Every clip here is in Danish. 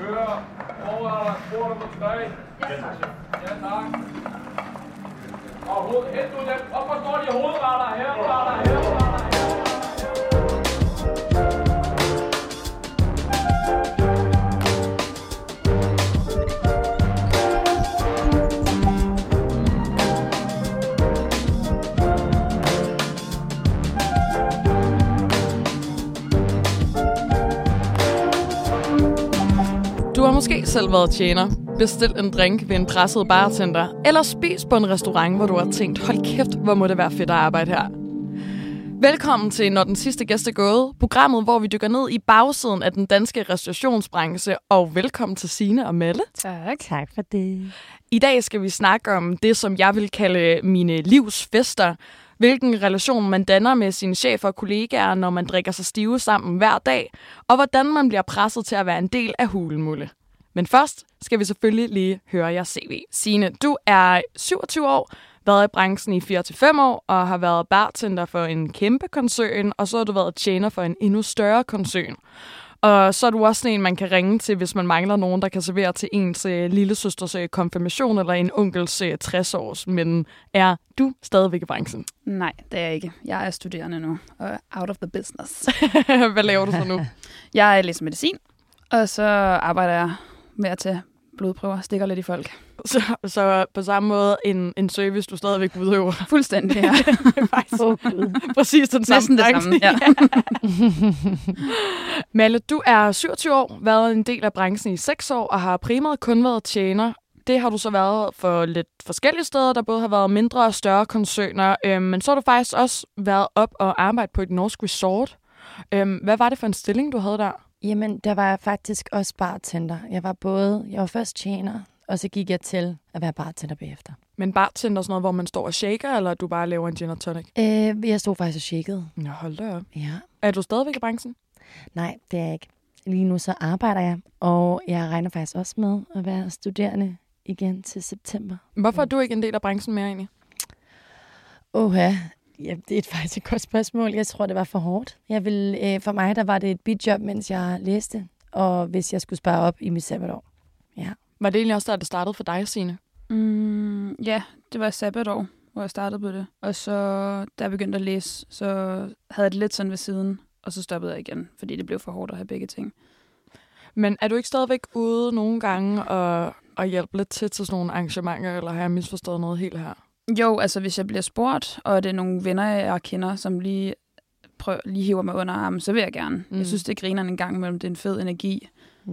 Kører. Over spor nummer 3. Ja, tak. Ja, tak. Og hoved, hent nu dem. Op og står de hovedretter. Herretter, herretter, måske selv været tjener, bestilt en drink ved en presset bartender, eller spist på en restaurant, hvor du har tænkt, hold kæft, hvor må det være fedt at arbejde her. Velkommen til Når den sidste gæst er gået, programmet, hvor vi dykker ned i bagsiden af den danske restaurationsbranche, og velkommen til Sine og Melle. Tak. Tak for det. I dag skal vi snakke om det, som jeg vil kalde mine livsfester. Hvilken relation man danner med sine chefer og kollegaer, når man drikker sig stive sammen hver dag, og hvordan man bliver presset til at være en del af hulemulle. Men først skal vi selvfølgelig lige høre jer CV. Signe, du er 27 år, været i branchen i 4-5 år og har været bartender for en kæmpe koncern, og så har du været tjener for en endnu større koncern. Og så er du også en, man kan ringe til, hvis man mangler nogen, der kan servere til ens øh, lille søsters øh, konfirmation eller en onkels øh, 60-års. Men er du stadigvæk i branchen? Nej, det er jeg ikke. Jeg er studerende nu og out of the business. Hvad laver du så nu? jeg læser medicin, og så arbejder jeg med at tage blodprøver, stikker lidt i folk. Så, så på samme måde en, en service, du stadigvæk udøver. Fuldstændig, ja. Faktisk. Oh, Præcis den samme. Næsten det samme, ja. Malle, du er 27 år, været en del af branchen i 6 år og har primært kun været tjener. Det har du så været for lidt forskellige steder, der både har været mindre og større koncerner. Øhm, men så har du faktisk også været op og arbejdet på et norsk resort. Øhm, hvad var det for en stilling, du havde der? Jamen, der var jeg faktisk også bartender. Jeg var både, jeg var først tjener, og så gik jeg til at være bartender bagefter. Men bartender sådan noget, hvor man står og shaker, eller du bare laver en gin og tonic? Øh, jeg stod faktisk og shakede. Nå, hold da op. Ja. Er du stadigvæk i branchen? Nej, det er jeg ikke. Lige nu så arbejder jeg, og jeg regner faktisk også med at være studerende igen til september. Hvorfor er du ikke en del af branchen mere egentlig? Oha, ja, det er faktisk et godt spørgsmål. Jeg tror, det var for hårdt. Jeg vil, øh, for mig der var det et bidjob, mens jeg læste, og hvis jeg skulle spare op i mit sabbatår. Ja. Var det egentlig også der, det startede for dig, Signe? Mm, ja, det var sabbatår, hvor jeg startede på det. Og så, da jeg begyndte at læse, så havde jeg det lidt sådan ved siden, og så stoppede jeg igen, fordi det blev for hårdt at have begge ting. Men er du ikke stadigvæk ude nogle gange og, og hjælpe lidt til til sådan nogle arrangementer, eller har jeg misforstået noget helt her? Jo, altså hvis jeg bliver spurgt, og det er nogle venner, jeg kender, som lige, prøver, lige hiver mig under armen, så vil jeg gerne. Mm. Jeg synes, det griner en gang imellem. Det er en fed energi.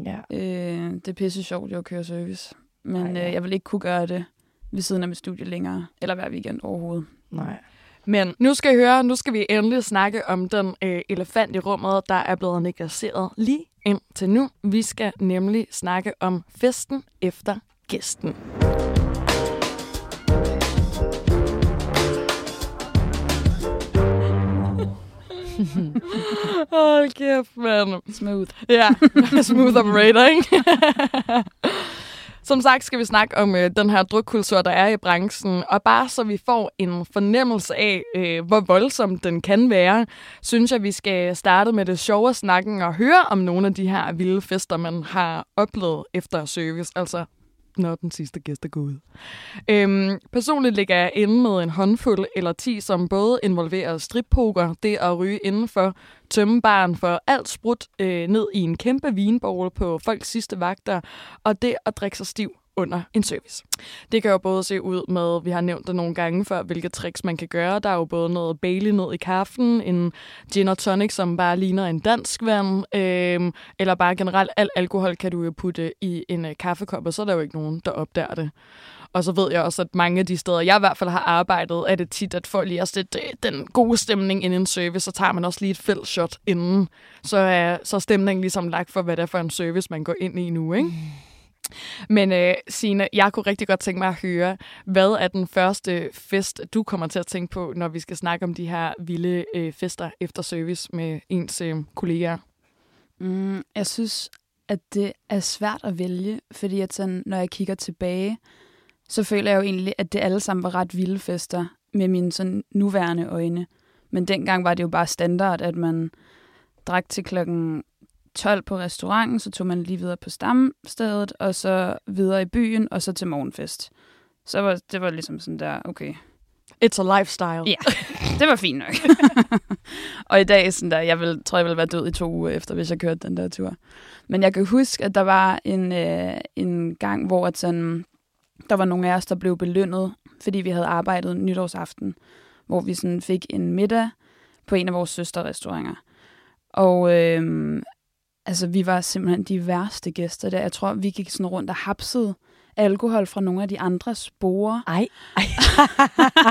Ja. Øh, det er pisse sjovt, jo at køre service. Men Ej, ja. øh, jeg vil ikke kunne gøre det ved siden af mit studie længere, eller hver weekend overhovedet. Nej. Men nu skal I høre, nu skal vi endelig snakke om den øh, elefant i rummet, der er blevet negligeret lige ind til nu. Vi skal nemlig snakke om festen efter gæsten. Hold kæft, mand. Smooth. Ja, smooth operator, ikke? Som sagt skal vi snakke om øh, den her drukkultur, der er i branchen, og bare så vi får en fornemmelse af, øh, hvor voldsom den kan være, synes jeg, vi skal starte med det sjove snakken og høre om nogle af de her vilde fester, man har oplevet efter service. Altså når den sidste gæst er gået. Øhm, personligt ligger jeg inde med en håndfuld eller 10, som både involverer strippoker, det at ryge indenfor, tømme baren for alt sprudt øh, ned i en kæmpe vinbowl på folks sidste vagter, og det at drikke sig stiv under en service. Det kan jo både se ud med, vi har nævnt det nogle gange før, hvilke tricks man kan gøre. Der er jo både noget Bailey ned i kaffen, en gin og tonic, som bare ligner en dansk vand, øh, eller bare generelt al alkohol kan du jo putte i en øh, kaffekop, og så er der jo ikke nogen, der opdager det. Og så ved jeg også, at mange af de steder, jeg i hvert fald har arbejdet, er det tit, at for lige har lidt øh, den gode stemning inden en service, så tager man også lige et fælles shot inden. Så er så er stemningen ligesom lagt for, hvad det er for en service, man går ind i nu, ikke? Mm. Men øh, Signe, jeg kunne rigtig godt tænke mig at høre, hvad er den første fest, du kommer til at tænke på, når vi skal snakke om de her vilde øh, fester efter service med ens øh, kolleger? Mm, jeg synes, at det er svært at vælge, fordi at sådan, når jeg kigger tilbage, så føler jeg jo egentlig, at det alle sammen var ret vilde fester med mine sådan nuværende øjne. Men dengang var det jo bare standard, at man drak til klokken 12 på restauranten, så tog man lige videre på stamstedet, og så videre i byen, og så til morgenfest. Så var, det var ligesom sådan der, okay, It's a lifestyle. Ja, det var fint nok. og i dag, sådan der, jeg vil, tror, jeg ville være død i to uger efter, hvis jeg kørte den der tur. Men jeg kan huske, at der var en, øh, en gang, hvor at sådan, der var nogle af os, der blev belønnet, fordi vi havde arbejdet nytårsaften, hvor vi sådan fik en middag på en af vores søsterrestauranter. Og øh, altså, vi var simpelthen de værste gæster der. Jeg tror, vi gik sådan rundt og hapsede alkohol fra nogle af de andre sporer. Ej, ej.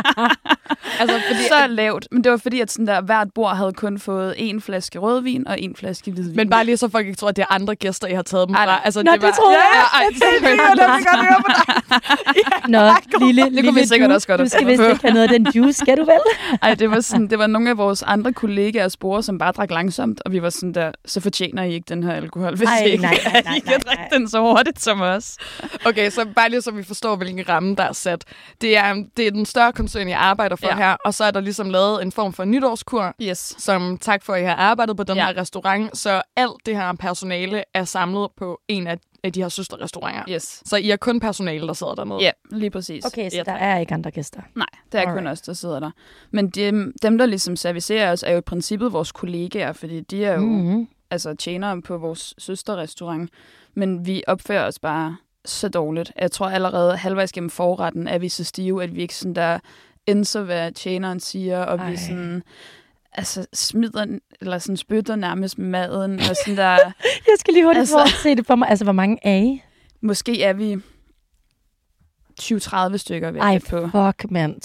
altså, fordi, så lavt. Men det var fordi, at sådan der, hvert bord havde kun fået en flaske rødvin og en flaske hvidvin. Men bare lige så folk ikke tror, at det er andre gæster, I har taget dem Ej, fra. nej. Altså, Nå, det, var, tror jeg. Ja, Ja, ja, jeg tænkte, det det det, vi godt høre på dig. Nå, lille, Det kunne lille vi sikkert du. også godt Du skal vist ikke have noget af den juice, skal du vel? Ej, det var, sådan, det var nogle af vores andre kollegaer spore, som bare drak langsomt, og vi var sådan der, så fortjener I ikke den her alkohol, hvis Ej, I ikke nej, nej, nej, I kan nej, drikke nej. den så hurtigt som os. Okay, så bare lige så vi forstår, hvilken ramme der er sat. Det er, det er den større koncern, jeg arbejder for Ja. her, og så er der ligesom lavet en form for nytårskur, Yes. som tak for, at I har arbejdet på den Ja. her restaurant, så alt det her personale er samlet på en af, af de her søsterrestauranter. Yes. Så I er kun personale, der sidder dernede? Ja, lige præcis. Okay, så Ja, der er ikke andre gæster. Nej, det er kun Alright. os, der sidder der. Men dem, dem, der ligesom servicerer os, er jo i princippet vores kollegaer, fordi de er jo mm. Mm-hmm. altså, tjenere på vores søsterrestaurant. Men vi opfører os bare så dårligt. Jeg tror allerede halvvejs gennem forretten er vi så stive, at vi ikke sådan der indser, hvad tjeneren siger, og Ej. Vi sådan altså smider, eller sådan spytter nærmest maden, og sådan der, Jeg skal lige hurtigt Altså- altså... se det for mig. Altså, hvor mange er I? måske er vi 20-30 stykker ved Ej, på. fuck, mand.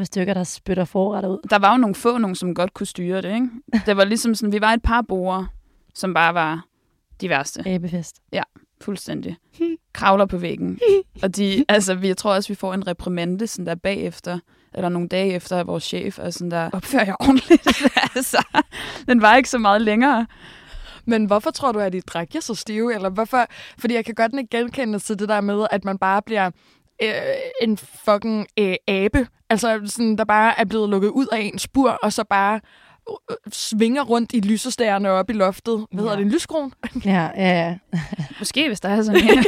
20-30 stykker, der spytter forretter ud. Der var jo nogle få, nogen, som godt kunne styre det, ikke? Det var ligesom sådan, vi var et par borer, som bare var de værste. Æbefest. Fuldstændig. Kravler på væggen. Og de, altså, vi, jeg tror også, vi får en reprimande sådan der bagefter, eller nogle dage efter af vores chef, og sådan der, opfører jeg ordentligt? altså, den var ikke så meget længere. Men hvorfor tror du, at I drak jer så stive? Eller hvorfor? Fordi jeg kan godt ikke genkende til det der med, at man bare bliver øh, en fucking øh, abe. Altså, sådan, der bare er blevet lukket ud af en spur, og så bare svinger rundt i lysestærne op i loftet. Hvad hedder Ja. det? En lyskron? Ja, ja, ja. Måske, hvis der er sådan en.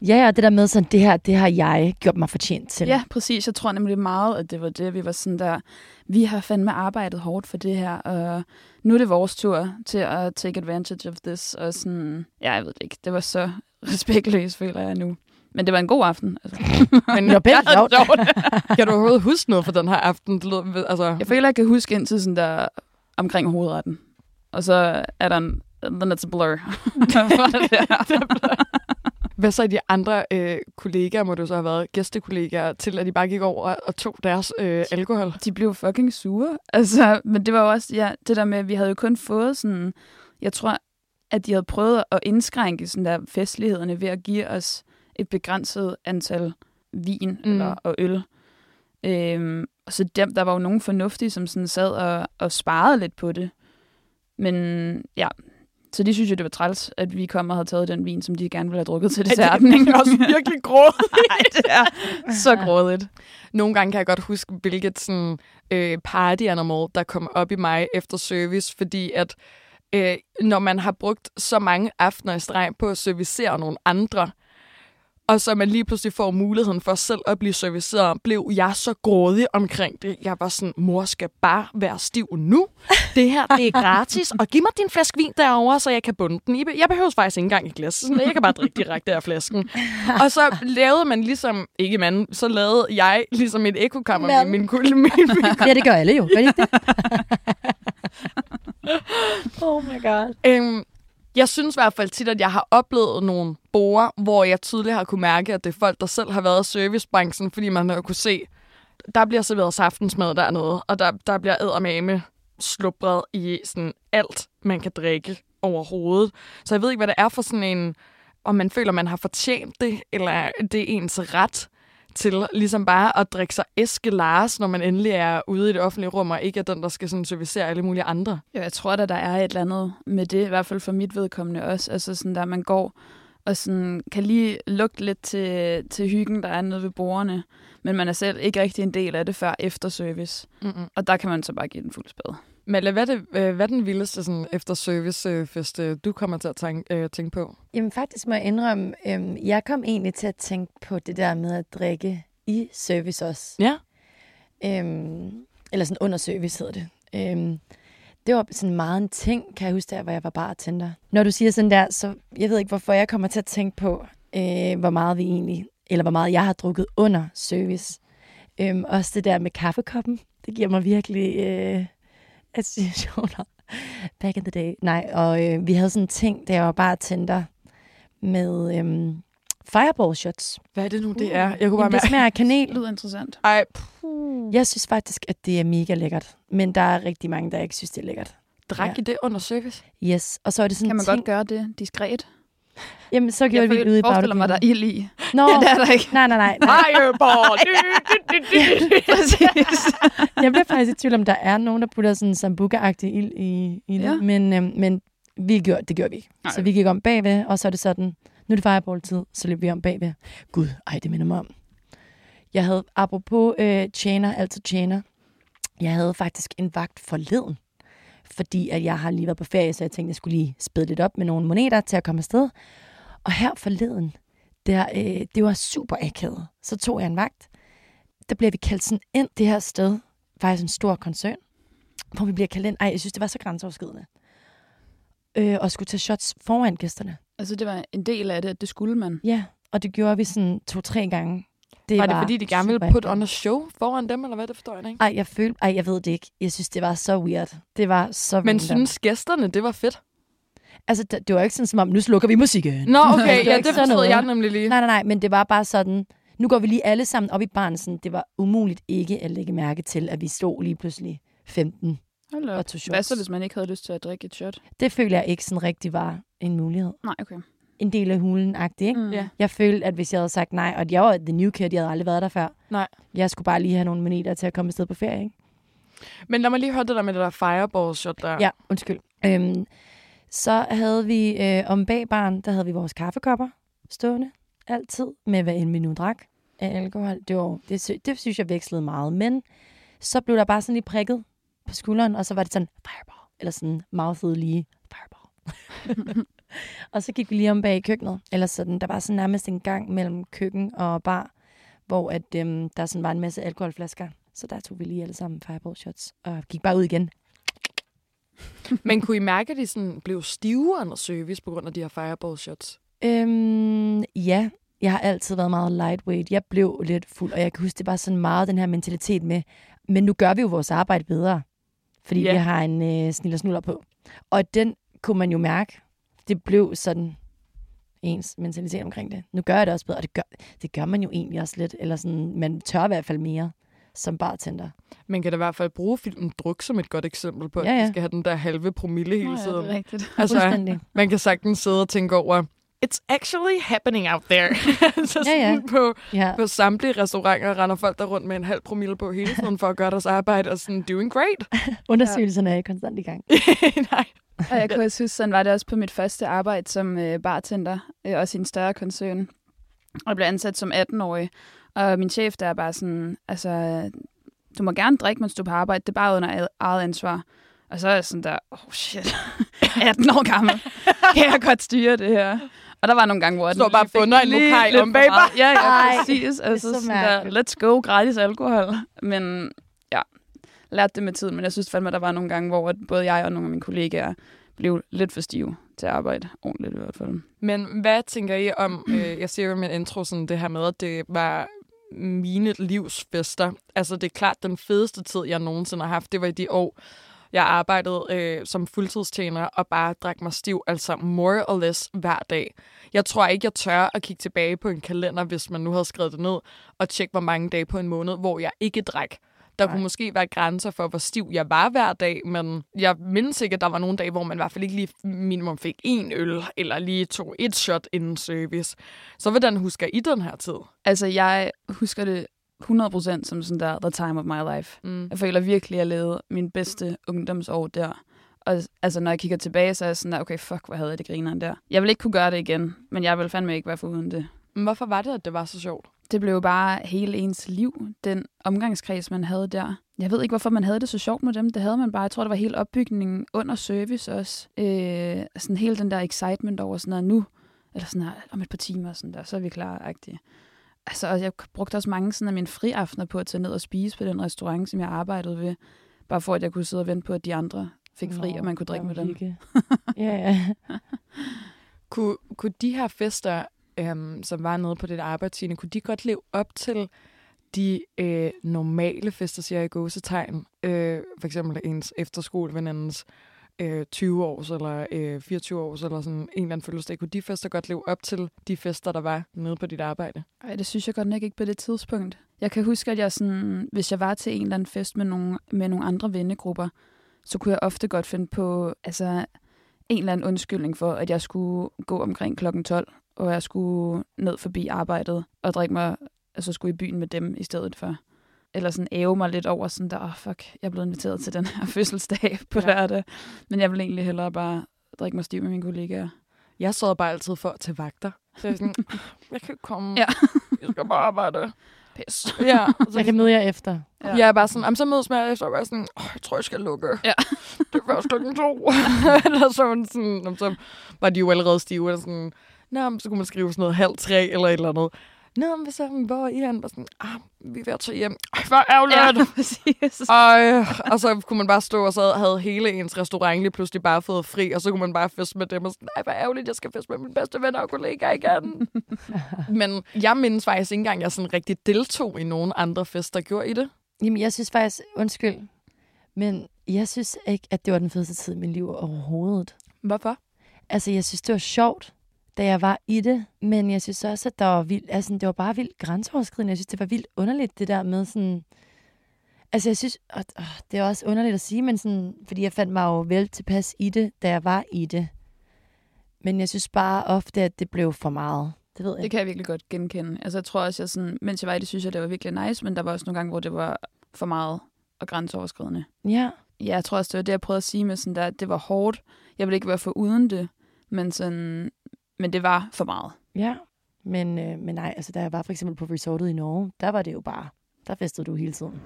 Ja, og det der med sådan, det her, det har jeg gjort mig fortjent til. ja, præcis. Jeg tror nemlig meget, at det var det. Vi var sådan der, vi har fandme arbejdet hårdt for det her, og nu er det vores tur til at take advantage of this. Og sådan, ja, jeg ved det ikke. Det var så respektløst, føler jeg nu. Men det var en god aften. Altså. Men var begge sjovt. kan du overhovedet huske noget fra den her aften? Det lød, altså, Jeg føler, jeg kan huske indtil sådan der omkring hovedretten. Og så er der en, then it's a blur. hvad så er de andre øh, kollegaer, må du så have været gæstekollegaer, til at de bare gik over og tog deres øh, alkohol? de blev fucking sure. Altså, men det var jo også ja, det der med, at vi havde jo kun fået sådan... Jeg tror, at de havde prøvet at indskrænke sådan der festlighederne ved at give os et begrænset antal vin Mm. eller, og øl. Øhm, og så dem, der var jo nogen fornuftige, som sådan sad og, og sparede lidt på det. Men ja, så de synes jo, det var træls, at vi kom og havde taget den vin, som de gerne ville have drukket til desserten. det er også virkelig grådigt. Nej, det er så grådigt. Nogle gange kan jeg godt huske, hvilket sådan, øh, party animal, der kom op i mig efter service, fordi at øh, når man har brugt så mange aftener i streg på at servicere nogle andre, og så man lige pludselig får muligheden for selv at blive serviceret, blev jeg så grådig omkring det. Jeg var sådan, mor skal bare være stiv nu. Det her, det er gratis. Og giv mig din flaske vin derovre, så jeg kan bunde den. Jeg behøver faktisk ikke engang et glas. Jeg kan bare drikke direkte af flasken. Og så lavede man ligesom, ikke mand, så lavede jeg ligesom et ekokammer med min, kul- min, min Ja, det gør alle jo. Gør det? oh my god. Øhm, jeg synes i hvert fald tit, at jeg har oplevet nogle borer, hvor jeg tydeligt har kunne mærke, at det er folk, der selv har været i servicebranchen, fordi man har kunne se, der bliver serveret saftensmad dernede, og der, der bliver eddermame slubret i sådan alt, man kan drikke overhovedet. Så jeg ved ikke, hvad det er for sådan en, om man føler, man har fortjent det, eller det er ens ret til ligesom bare at drikke sig æske Lars, når man endelig er ude i det offentlige rum, og ikke er den, der skal sådan servicere alle mulige andre. Jo, jeg tror da, der er et eller andet med det, i hvert fald for mit vedkommende også. Altså sådan der, man går og sådan, kan lige lugte lidt til, til hyggen, der er nede ved bordene, men man er selv ikke rigtig en del af det før efter service. Mm-mm. Og der kan man så bare give den fuld spade. Malle, hvad er, det, øh, hvad er den vildeste sådan, efter servicefest, øh, du kommer til at tænke, øh, tænke på? Jamen faktisk må jeg indrømme, øhm, jeg kom egentlig til at tænke på det der med at drikke i service også. Ja. Øhm, eller sådan under service hedder det. Øhm, det var sådan meget en ting, kan jeg huske, der, hvor jeg var bartender. Når du siger sådan der, så jeg ved ikke, hvorfor jeg kommer til at tænke på, øh, hvor meget vi egentlig, eller hvor meget jeg har drukket under service. Øhm, også det der med kaffekoppen, det giver mig virkelig øh, associationer. Back in the day. Nej, og øh, vi havde sådan en ting, jeg var bartender med øhm, fireball shots. Hvad er det nu, det er? Jeg kunne Jamen, bare det mærke... smager af Det kanel. lyder interessant. Ej, puh. Jeg synes faktisk, at det er mega lækkert. Men der er rigtig mange, der ikke synes, det er lækkert. Drak Ja. I det under service? Yes, og så er det sådan Kan man ting, godt gøre det diskret? Jamen, så gjorde Jeg vi det ude i forestiller mig, der er ild i. Nå, Ja, det er der ikke. nej, nej, nej. nej. Fireball! Præcis. Jeg bliver faktisk i tvivl om, der er nogen, der putter sådan sambuca-agtig ild i, i det. Ja. Men, øhm, men vi gjorde, det gjorde vi ikke. Nej. Så vi gik om bagved, og så er det sådan, nu er det fireball-tid, så løb vi om bagved. Gud, ej, det minder mig om. Jeg havde, apropos øh, tjener, altid tjener, jeg havde faktisk en vagt forleden, fordi at jeg har lige været på ferie, så jeg tænkte, jeg skulle lige spæde lidt op med nogle moneter til at komme afsted. Og her forleden, der, øh, det var super akavet. Så tog jeg en vagt. Der bliver vi kaldt sådan ind det her sted, faktisk en stor koncern, hvor vi bliver kaldt ind. Ej, jeg synes, det var så grænseoverskridende. Øh, og skulle tage shots foran gæsterne. altså, det var en del af det, at det skulle man. Ja, og det gjorde vi sådan to-tre gange. Det Var det fordi, de gerne ville put on a show foran dem, eller hvad? Det forstår jeg ikke. Ej, jeg følte, ej, jeg ved det ikke. Jeg synes, det var så weird. Det var så Men synes gæsterne, det var fedt? Altså, det, det var ikke sådan, som om, nu slukker vi musikken. Nå, var okay, ja, ikke det forstod noget. jeg nemlig lige. Nej, nej, nej, men det var bare sådan, nu går vi lige alle sammen op i barnsen. Det var umuligt ikke at lægge mærke til, at vi stod lige pludselig 15 Hold da og tog Hvad shots. så, hvis man ikke havde lyst til at drikke et shot? Det føler jeg ikke sådan rigtig var en mulighed. Nej, okay. En del af hulen-agtig, ikke? Mm. Ja. Jeg følte, at hvis jeg havde sagt nej, og jeg var the new kid, jeg havde aldrig været der før. Nej. Jeg skulle bare lige have nogle minutter til at komme afsted på ferie, ikke? Men lad mig lige høre det der med det der fireball shot der. Ja, undskyld. Øhm, så havde vi øh, om bag baren, der havde vi vores kaffekopper stående altid, med hvad end vi nu drak af alkohol. Det, var, det, det synes jeg vekslede meget. Men så blev der bare sådan lige prikket på skulderen, og så var det sådan, fireball, eller sådan mouthed lige, fireball. og så gik vi lige om bag i køkkenet, eller sådan, der var sådan nærmest en gang mellem køkken og bar, hvor at, øhm, der sådan var en masse alkoholflasker. Så der tog vi lige alle sammen fireball shots, og gik bare ud igen. Men kunne I mærke, at de sådan blev stive under service på grund af de her fireball shots? Øhm, ja, jeg har altid været meget lightweight. Jeg blev lidt fuld, og jeg kan huske, det var sådan meget den her mentalitet med, men nu gør vi jo vores arbejde bedre, fordi Ja. vi har en øh, snil og snuller på. Og den kunne man jo mærke. Det blev sådan ens mentalitet omkring det. Nu gør jeg det også bedre, og det gør, det gør man jo egentlig også lidt. Eller sådan, man tør i hvert fald mere som bartender. Man kan da i hvert fald bruge filmen Druk som et godt eksempel på, at Ja, ja. de skal have den der halve promille hele Nå, ja, tiden. det er rigtigt. altså, Fuldstændig. man kan sagtens sidde og tænke over, it's actually happening out there. så Ja, ja. sådan På, Ja. på samtlige restauranter render folk der rundt med en halv promille på hele tiden for at gøre deres arbejde, og sådan, doing great. Undersøgelserne er konstant i gang. Nej. Og jeg kunne også huske, sådan var det også på mit første arbejde som øh, bartender, øh, også i en større koncern. Og blev ansat som 18-årig. Og min chef der er bare sådan, altså, du må gerne drikke, mens du er på arbejde. Det er bare under eget ansvar. Og så er jeg sådan der, oh shit, 18 år gammel. Kan jeg godt styre det her? Og der var nogle gange, hvor jeg Står bare bunder en lokal om for bag meget. Ja, ja, præcis. Altså, så sådan der, let's go, gratis alkohol. Men lært det med tiden. Men jeg synes fandme, at der var nogle gange, hvor både jeg og nogle af mine kollegaer blev lidt for stive til at arbejde ordentligt i hvert fald. Men hvad tænker I om, øh, jeg siger jo i min intro, sådan det her med, at det var mine livsfester. Altså det er klart den fedeste tid, jeg nogensinde har haft, det var i de år, jeg arbejdede øh, som fuldtidstjener og bare drak mig stiv, altså more or less hver dag. Jeg tror ikke, jeg tør at kigge tilbage på en kalender, hvis man nu havde skrevet det ned, og tjekke, hvor mange dage på en måned, hvor jeg ikke drak. Der Nej. kunne måske være grænser for, hvor stiv jeg var hver dag, men jeg mindes ikke, at der var nogle dage, hvor man i hvert fald ikke lige minimum fik en øl, eller lige tog et shot inden service. Så hvordan husker I den her tid? Altså, jeg husker det 100% som sådan der, the time of my life. Mm. Jeg føler virkelig, at jeg levede min bedste ungdomsår der. Og altså, når jeg kigger tilbage, så er jeg sådan der, okay, fuck, hvor havde jeg det grineren der. Jeg vil ikke kunne gøre det igen, men jeg vil fandme ikke være foruden det. Hvorfor var det, at det var så sjovt? Det blev bare hele ens liv, den omgangskreds, man havde der. Jeg ved ikke, hvorfor man havde det så sjovt med dem. Det havde man bare. Jeg tror, det var helt opbygningen under service også. Øh, sådan hele den der excitement over sådan noget nu, eller sådan her, om et par timer, sådan der, så er vi klar -agtige. Altså, og jeg brugte også mange sådan af mine friaftener på at tage ned og spise på den restaurant, som jeg arbejdede ved. Bare for, at jeg kunne sidde og vente på, at de andre fik fri, Nå, og man kunne drikke med dem. ja, ja. Kunne, kunne de her fester, øhm, som var nede på dit arbejdstine, kunne de godt leve op til de øh, normale fester, siger jeg i gåsetegn? Øh, for eksempel ens efterskolevenindens øh, 20 års eller øh, 24 års eller sådan en eller anden fødselsdag. Kunne de fester godt leve op til de fester, der var nede på dit arbejde? Ej, det synes jeg godt nok ikke på det tidspunkt. Jeg kan huske, at jeg sådan, hvis jeg var til en eller anden fest med nogle, med nogle andre vennegrupper, så kunne jeg ofte godt finde på altså, en eller anden undskyldning for, at jeg skulle gå omkring klokken 12, og jeg skulle ned forbi arbejdet og drikke mig, altså skulle i byen med dem i stedet for. Eller sådan æve mig lidt over sådan der, oh, fuck, jeg er blevet inviteret til den her fødselsdag på Ja. lørdag. Men jeg vil egentlig hellere bare drikke mig stiv med mine kollegaer. Jeg sad bare altid for til vagter. Så jeg sådan, jeg kan ikke komme. Ja. Jeg skal bare arbejde. Pis. Ja, så Jeg kan møde jer efter. Ja. Jeg er bare sådan, "Jamen, så mødes med efter, og jeg sådan, oh, jeg tror, jeg skal lukke. Ja. det er først klokken to. eller sådan, "Nå, så var de jo allerede stive, eller sådan, Nå, så kunne man skrive sådan noget halv tre, eller et eller andet. Nå, men så, hvor er I hen? Var sådan, ah, vi er ved at tage hjem. Ej, hvor ærgerligt. Ja, præcis. Ej, og så kunne man bare stå og så havde hele ens restaurant lige pludselig bare fået fri, og så kunne man bare feste med dem og sådan, nej, hvor ærgerligt, jeg skal feste med mine bedste venner og kollegaer igen. Men jeg mindes faktisk ikke engang, jeg sådan rigtig deltog i nogen andre fester. Gjorde I det? Jamen, jeg synes faktisk, undskyld, men jeg synes ikke, at det var den fedeste tid i mit liv overhovedet. Hvorfor? Altså, jeg synes, det var sjovt, da jeg var i det, men jeg synes også, at der var vildt, altså, det var bare vildt grænseoverskridende. Jeg synes, det var vildt underligt, det der med sådan... Altså, jeg synes, og, åh, det er også underligt at sige, men sådan, fordi jeg fandt mig jo vel tilpas i det, da jeg var i det. Men jeg synes bare ofte, at det blev for meget. Det ved jeg Det kan jeg virkelig godt genkende. Altså, jeg tror også, jeg sådan, mens jeg var i det, synes jeg, det var virkelig nice, men der var også nogle gange, hvor det var for meget og grænseoverskridende. Ja, Ja, jeg tror også, det var det, jeg prøvede at sige med sådan der, at det var hårdt. Jeg ville ikke være for uden det, men, sådan, men det var for meget. ja. Men, øh, men nej, altså, da jeg var for eksempel på resortet i Norge, der var det jo bare, der festede du hele tiden.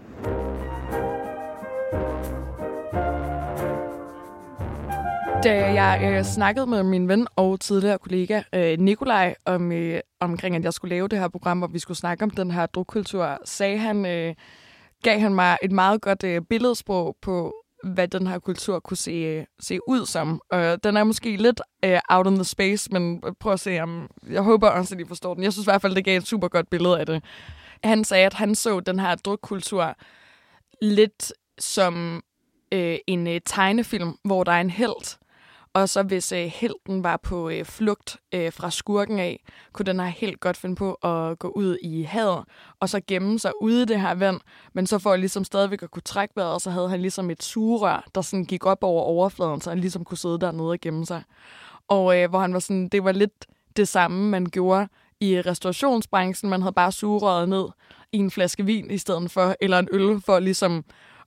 Da jeg øh, snakkede med min ven og tidligere kollega øh, Nikolaj om, øh, omkring, at jeg skulle lave det her program, hvor vi skulle snakke om den her drukkultur, sagde han, øh, gav han mig et meget godt øh, billedsprog på, hvad den her kultur kunne se, se ud som. Og den er måske lidt øh, out in the space, men prøv at se, om jeg håber også, at I forstår den. Jeg synes i hvert fald, det gav et super godt billede af det. Han sagde, at han så den her drukkultur lidt som øh, en øh, tegnefilm, hvor der er en held, og så hvis øh, helten var på øh, flugt øh, fra skurken af, kunne den her helt godt finde på at gå ud i havet, og så gemme sig ude i det her vand. Men så for at ligesom stadigvæk at kunne trække vejret, så havde han ligesom et sugerør, der sådan gik op over overfladen, så han ligesom kunne sidde dernede og gemme sig. Og øh, hvor han var sådan, det var lidt det samme, man gjorde i restaurationsbranchen. Man havde bare sugerøret ned i en flaske vin i stedet for, eller en øl, for ligesom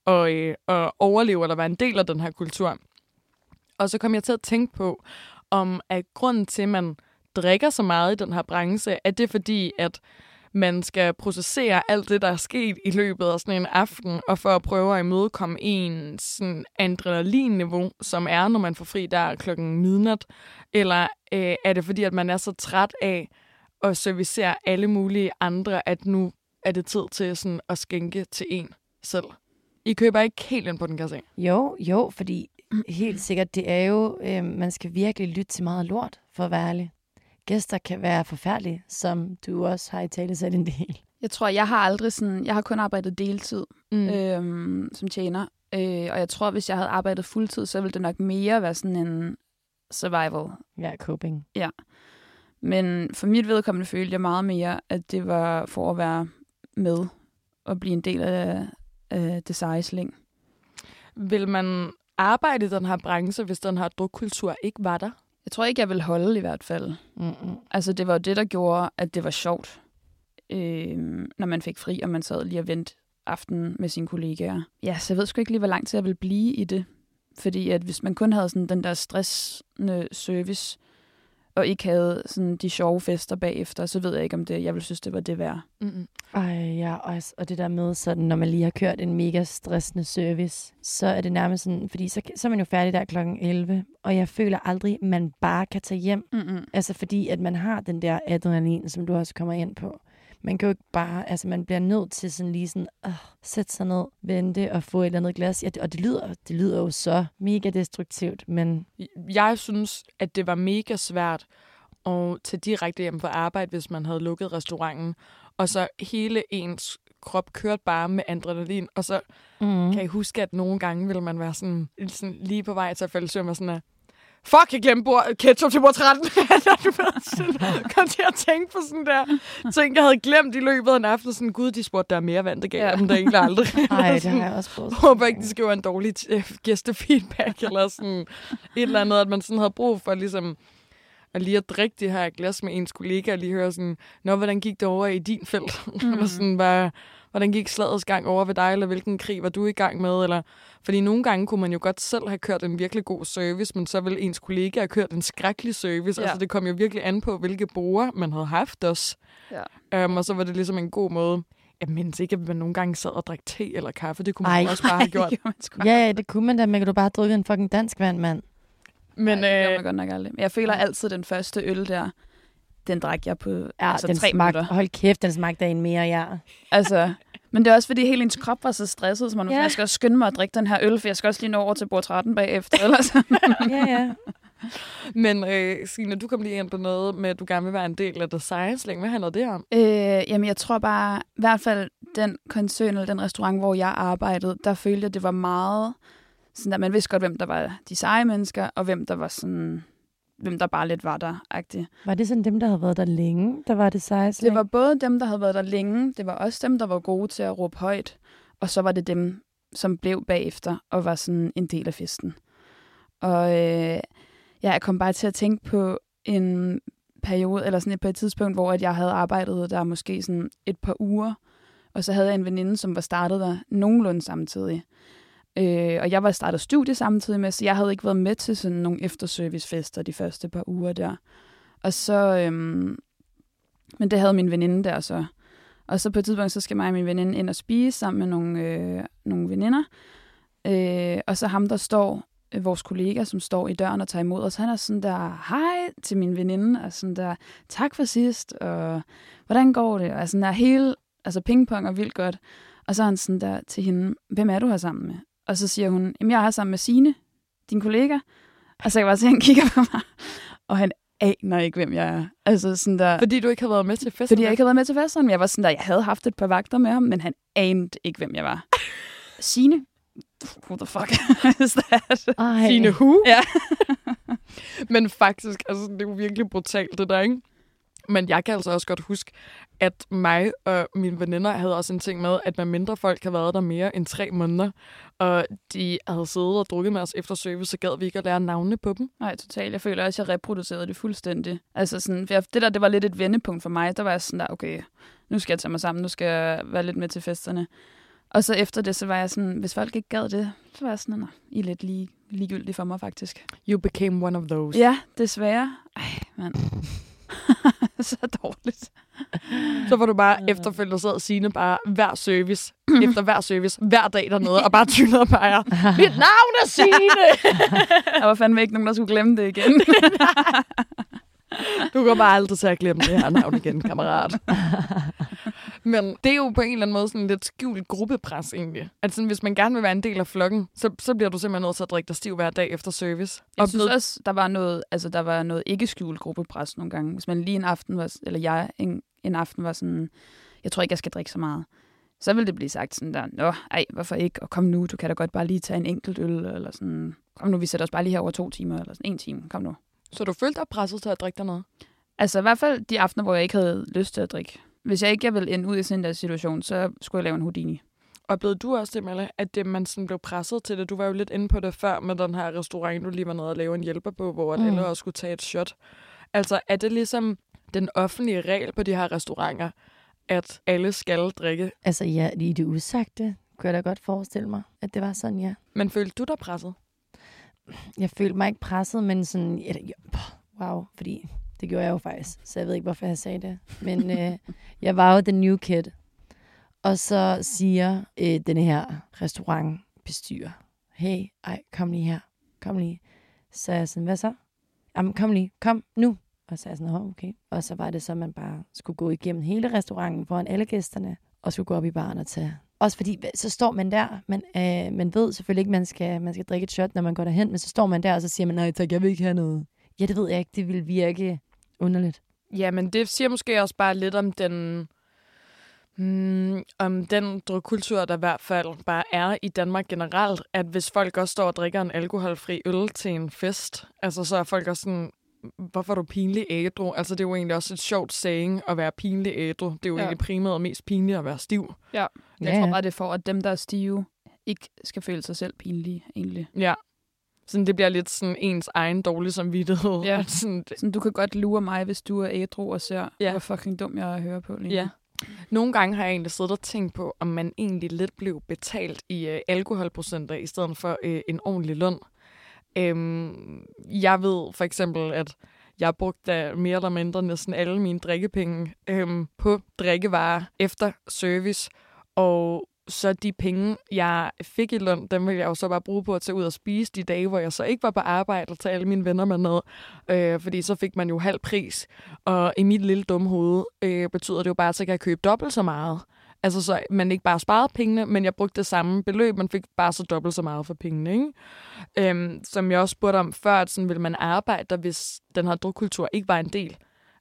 at, øh, at overleve eller være en del af den her kultur. Og så kom jeg til at tænke på, om at grunden til, at man drikker så meget i den her branche, er det fordi, at man skal processere alt det, der er sket i løbet af sådan en aften, og for at prøve at imødekomme en sådan adrenalinniveau, som er, når man får fri der klokken midnat, eller øh, er det fordi, at man er så træt af at servicere alle mulige andre, at nu er det tid til sådan at skænke til en selv? I køber ikke helt ind på den, kan jeg se. Jo, jo, fordi helt sikkert, det er jo, øh, man skal virkelig lytte til meget lort, for at være ærlig. Gæster kan være forfærdelige, som du også har i tale sat en del. Jeg tror, jeg har aldrig sådan, jeg har kun arbejdet deltid Mm. øhm, som tjener. Øh, og jeg tror, hvis jeg havde arbejdet fuldtid, så ville det nok mere være sådan en survival. Ja, coping. Men for mit vedkommende følte jeg meget mere, at det var for at være med og blive en del af, af det seje sling. Vil man arbejde i den her branche, hvis den her drukkultur ikke var der? Jeg tror ikke, jeg vil holde i hvert fald. Mm-mm. Altså, det var jo det, der gjorde, at det var sjovt, øh, når man fik fri, og man sad lige og ventede aftenen med sine kollegaer. Ja, så jeg ved sgu ikke lige, hvor lang tid jeg vil blive i det. Fordi at hvis man kun havde sådan den der stressende service, og ikke havde sådan de sjove fester bagefter, så ved jeg ikke, om det, jeg vil synes, det var det værd. Mm-mm. Ej, ja, og, og det der med, sådan, når man lige har kørt en mega stressende service, så er det nærmest sådan, fordi så, så er man jo færdig der kl. 11, og jeg føler aldrig, man bare kan tage hjem. Mm-mm. Altså fordi, at man har den der adrenalin, som du også kommer ind på. Man kan jo ikke bare, altså man bliver nødt til sådan lige sådan, øh, sætte sig ned, vente og få et eller andet glas. Ja, det, og det lyder, det lyder jo så mega destruktivt, men Jeg synes, at det var mega svært at tage direkte hjem fra arbejde, hvis man havde lukket restauranten. Og så hele ens krop kørte bare med adrenalin. Og så mm. kan jeg huske, at nogle gange ville man være sådan, sådan lige på vej til at falde søvn og sådan, at, fuck, jeg glemte bord, ketchup til bord 13. du ved, sådan, kom til at tænke på sådan der ting, jeg havde glemt i løbet af en aften. Sådan, gud, de spurgte, der er mere vand, det gav Ja. dem der egentlig aldrig. Ej, det har jeg også prøvet. Håber ikke, de skriver en dårlig øh, gæstefeedback, eller sådan et eller andet, at man sådan havde brug for ligesom at lige at drikke det her glas med ens kollega, og lige høre sådan, Nå, hvordan gik det over i din felt? Mm. eller sådan, hvad, hvordan gik slagets gang over ved dig, eller hvilken krig var du i gang med? Eller, fordi nogle gange kunne man jo godt selv have kørt en virkelig god service, men så ville ens kollega have kørt en skrækkelig service. Ja. Altså, det kom jo virkelig an på, hvilke bruger man havde haft også. Ja. Um, og så var det ligesom en god måde. Jeg mindes ikke, at man nogle gange sad og drak te eller kaffe. Det kunne man Ej. også bare have gjort. Man Ja, ja, det kunne man da, men kan du bare drikke en fucking dansk vand, mand? Men Nej, det gør øh, man godt nok aldrig. Men jeg føler altid, den første øl der, den drak jeg på Ja, altså, den tre smagte, minutter. hold kæft, den smagte af en mere, ja. Altså, men det er også, fordi hele ens krop var så stresset, så man Ja. jeg skal også skynde mig at drikke den her øl, for jeg skal også lige nå over til bord 13 bagefter. Eller sådan. ja, ja. Men øh, Signe, du kom lige ind på noget med, at du gerne vil være en del af The Science Link. Hvad handler det om? Øh, jamen, jeg tror bare, i hvert fald den koncern eller den restaurant, hvor jeg arbejdede, der følte jeg, det var meget sådan, at man vidste godt, hvem der var de seje mennesker, og hvem der var sådan, hvem der bare lidt var der -agtigt. Var det sådan dem, der havde været der længe, der var det sejeste? Det var både dem, der havde været der længe, det var også dem, der var gode til at råbe højt, og så var det dem, som blev bagefter og var sådan en del af festen. Og øh, ja, jeg kom bare til at tænke på en periode, eller sådan et, på et tidspunkt, hvor at jeg havde arbejdet der måske sådan et par uger, og så havde jeg en veninde, som var startet der nogenlunde samtidig. Øh, og jeg var startet studie samtidig med, så jeg havde ikke været med til sådan nogle efterservicefester de første par uger der. Og så, øhm, men det havde min veninde der så. Og så på et tidspunkt, så skal mig og min veninde ind og spise sammen med nogle, øh, nogle veninder. Øh, og så ham, der står, øh, vores kollega, som står i døren og tager imod os, han er sådan der, hej til min veninde, og sådan der, tak for sidst, og hvordan går det? Og sådan der hele, altså pingpong og vildt godt. Og så er han sådan der til hende, hvem er du her sammen med? Og så siger hun, jamen jeg er her sammen med Sine, din kollega. Og så kan jeg bare se, at han kigger på mig, og han aner ikke, hvem jeg er. Altså sådan der, Fordi du ikke havde været med til festen? fordi jeg ikke havde været med til festeren. men Jeg var sådan der, jeg havde haft et par vagter med ham, men han anede ikke, hvem jeg var. Sine? Who the fuck is that? Ej. Signe Hu? Ja. Men faktisk, altså, det er jo virkelig brutalt, det der, ikke? Men jeg kan altså også godt huske, at mig og mine veninder havde også en ting med, at med mindre folk har været der mere end tre måneder, og de havde siddet og drukket med os efter service, så gad vi ikke at lære navnene på dem. Nej, totalt. Jeg føler også, at jeg reproducerede det fuldstændig. Altså sådan, for det der, det var lidt et vendepunkt for mig. Der var jeg sådan der, okay, nu skal jeg tage mig sammen, nu skal jeg være lidt med til festerne. Og så efter det, så var jeg sådan, hvis folk ikke gad det, så var jeg sådan, "Nå, I er lidt lige, ligegyldige for mig faktisk. You became one of those. Ja, desværre. Ej, mand. så dårligt. Så var du bare efterfølgende sad Signe bare hver service, efter hver service, hver dag dernede, og bare tynede og bare, mit navn er Signe! Der var fandme ikke nogen, der skulle glemme det igen. Du går bare aldrig til at glemme det her navn igen, kammerat. Men det er jo på en eller anden måde sådan lidt skjult gruppepres egentlig. At sådan, hvis man gerne vil være en del af flokken, så, så bliver du simpelthen nødt til at drikke dig stiv hver dag efter service. Jeg synes også, der var noget, altså der var noget ikke skjult gruppepres nogle gange. Hvis man lige en aften var, eller jeg en, en aften var sådan, jeg tror ikke, jeg skal drikke så meget. Så ville det blive sagt sådan der, nå, ej, hvorfor ikke? Og kom nu, du kan da godt bare lige tage en enkelt øl, eller sådan, kom nu, vi sætter os bare lige her over to timer, eller sådan en time, kom nu. Så du følte dig presset til at drikke dig noget? Altså i hvert fald de aftener, hvor jeg ikke havde lyst til at drikke. Hvis jeg ikke jeg ville ende ud i sådan en der situation, så skulle jeg lave en Houdini. Oplevede du også det, Melle, at det, man sådan blev presset til det? Du var jo lidt inde på det før med den her restaurant, du lige var nede og lave en hjælper på, hvor mm. Alle også skulle tage et shot. Altså, er det ligesom den offentlige regel på de her restauranter, at alle skal drikke? Altså ja, i det usagte kunne jeg da godt forestille mig, at det var sådan, ja. Men følte du dig presset? Jeg følte mig ikke presset, men sådan, ja, wow, fordi det gjorde jeg jo faktisk, så jeg ved ikke, hvorfor jeg sagde det. Men øh, jeg var jo the new kid. Og så siger øh, den her restaurantbestyrer, hey, ej, kom lige her, kom lige. Så jeg sådan, hvad så? Jamen, kom lige, kom nu. Og så er jeg sådan, okay. Og så var det så, at man bare skulle gå igennem hele restauranten foran alle gæsterne, og skulle gå op i baren og tage. Også fordi, så står man der, man, øh, man ved selvfølgelig ikke, man skal, man skal drikke et shot, når man går derhen, men så står man der, og så siger man, nej tak, jeg vil ikke have noget. Ja, det ved jeg ikke, det vil virke underligt. Ja, men det siger måske også bare lidt om den, mm, om den drukkultur, der i hvert fald bare er i Danmark generelt, at hvis folk også står og drikker en alkoholfri øl til en fest, altså så er folk også sådan, hvorfor er du pinlig ædru? Altså det er jo egentlig også et sjovt saying at være pinlig ædru. Det er jo Ja. ja. egentlig primært og mest pinligt at være stiv. Jeg Ja, tror ja. bare, det er for, at dem, der er stive, ikke skal føle sig selv pinlige, egentlig. Ja. Sådan, det bliver lidt sådan ens egen dårlige samvittighed. Ja. Sådan, Sådan, du kan godt lure mig, hvis du er ædru og ser, Ja. hvor fucking dum jeg er at høre på lige. Ja. Nogle gange har jeg egentlig siddet og tænkt på, om man egentlig lidt blev betalt i øh, alkoholprocenter, i stedet for øh, en ordentlig løn. Øhm, jeg ved for eksempel, at jeg brugte mere eller mindre næsten alle mine drikkepenge øhm, på drikkevarer efter service, og så de penge, jeg fik i løn, dem ville jeg jo så bare bruge på at tage ud og spise de dage, hvor jeg så ikke var på arbejde og tage alle mine venner med ned. Øh, fordi så fik man jo halv pris. Og i mit lille dumme hoved øh, betyder det jo bare, at så kan jeg købe dobbelt så meget. Altså så man ikke bare sparede pengene, men jeg brugte det samme beløb, man fik bare så dobbelt så meget for pengene. Ikke? Øhm, som jeg også spurgte om før, at sådan, ville man arbejde der, hvis den her drukkultur ikke var en del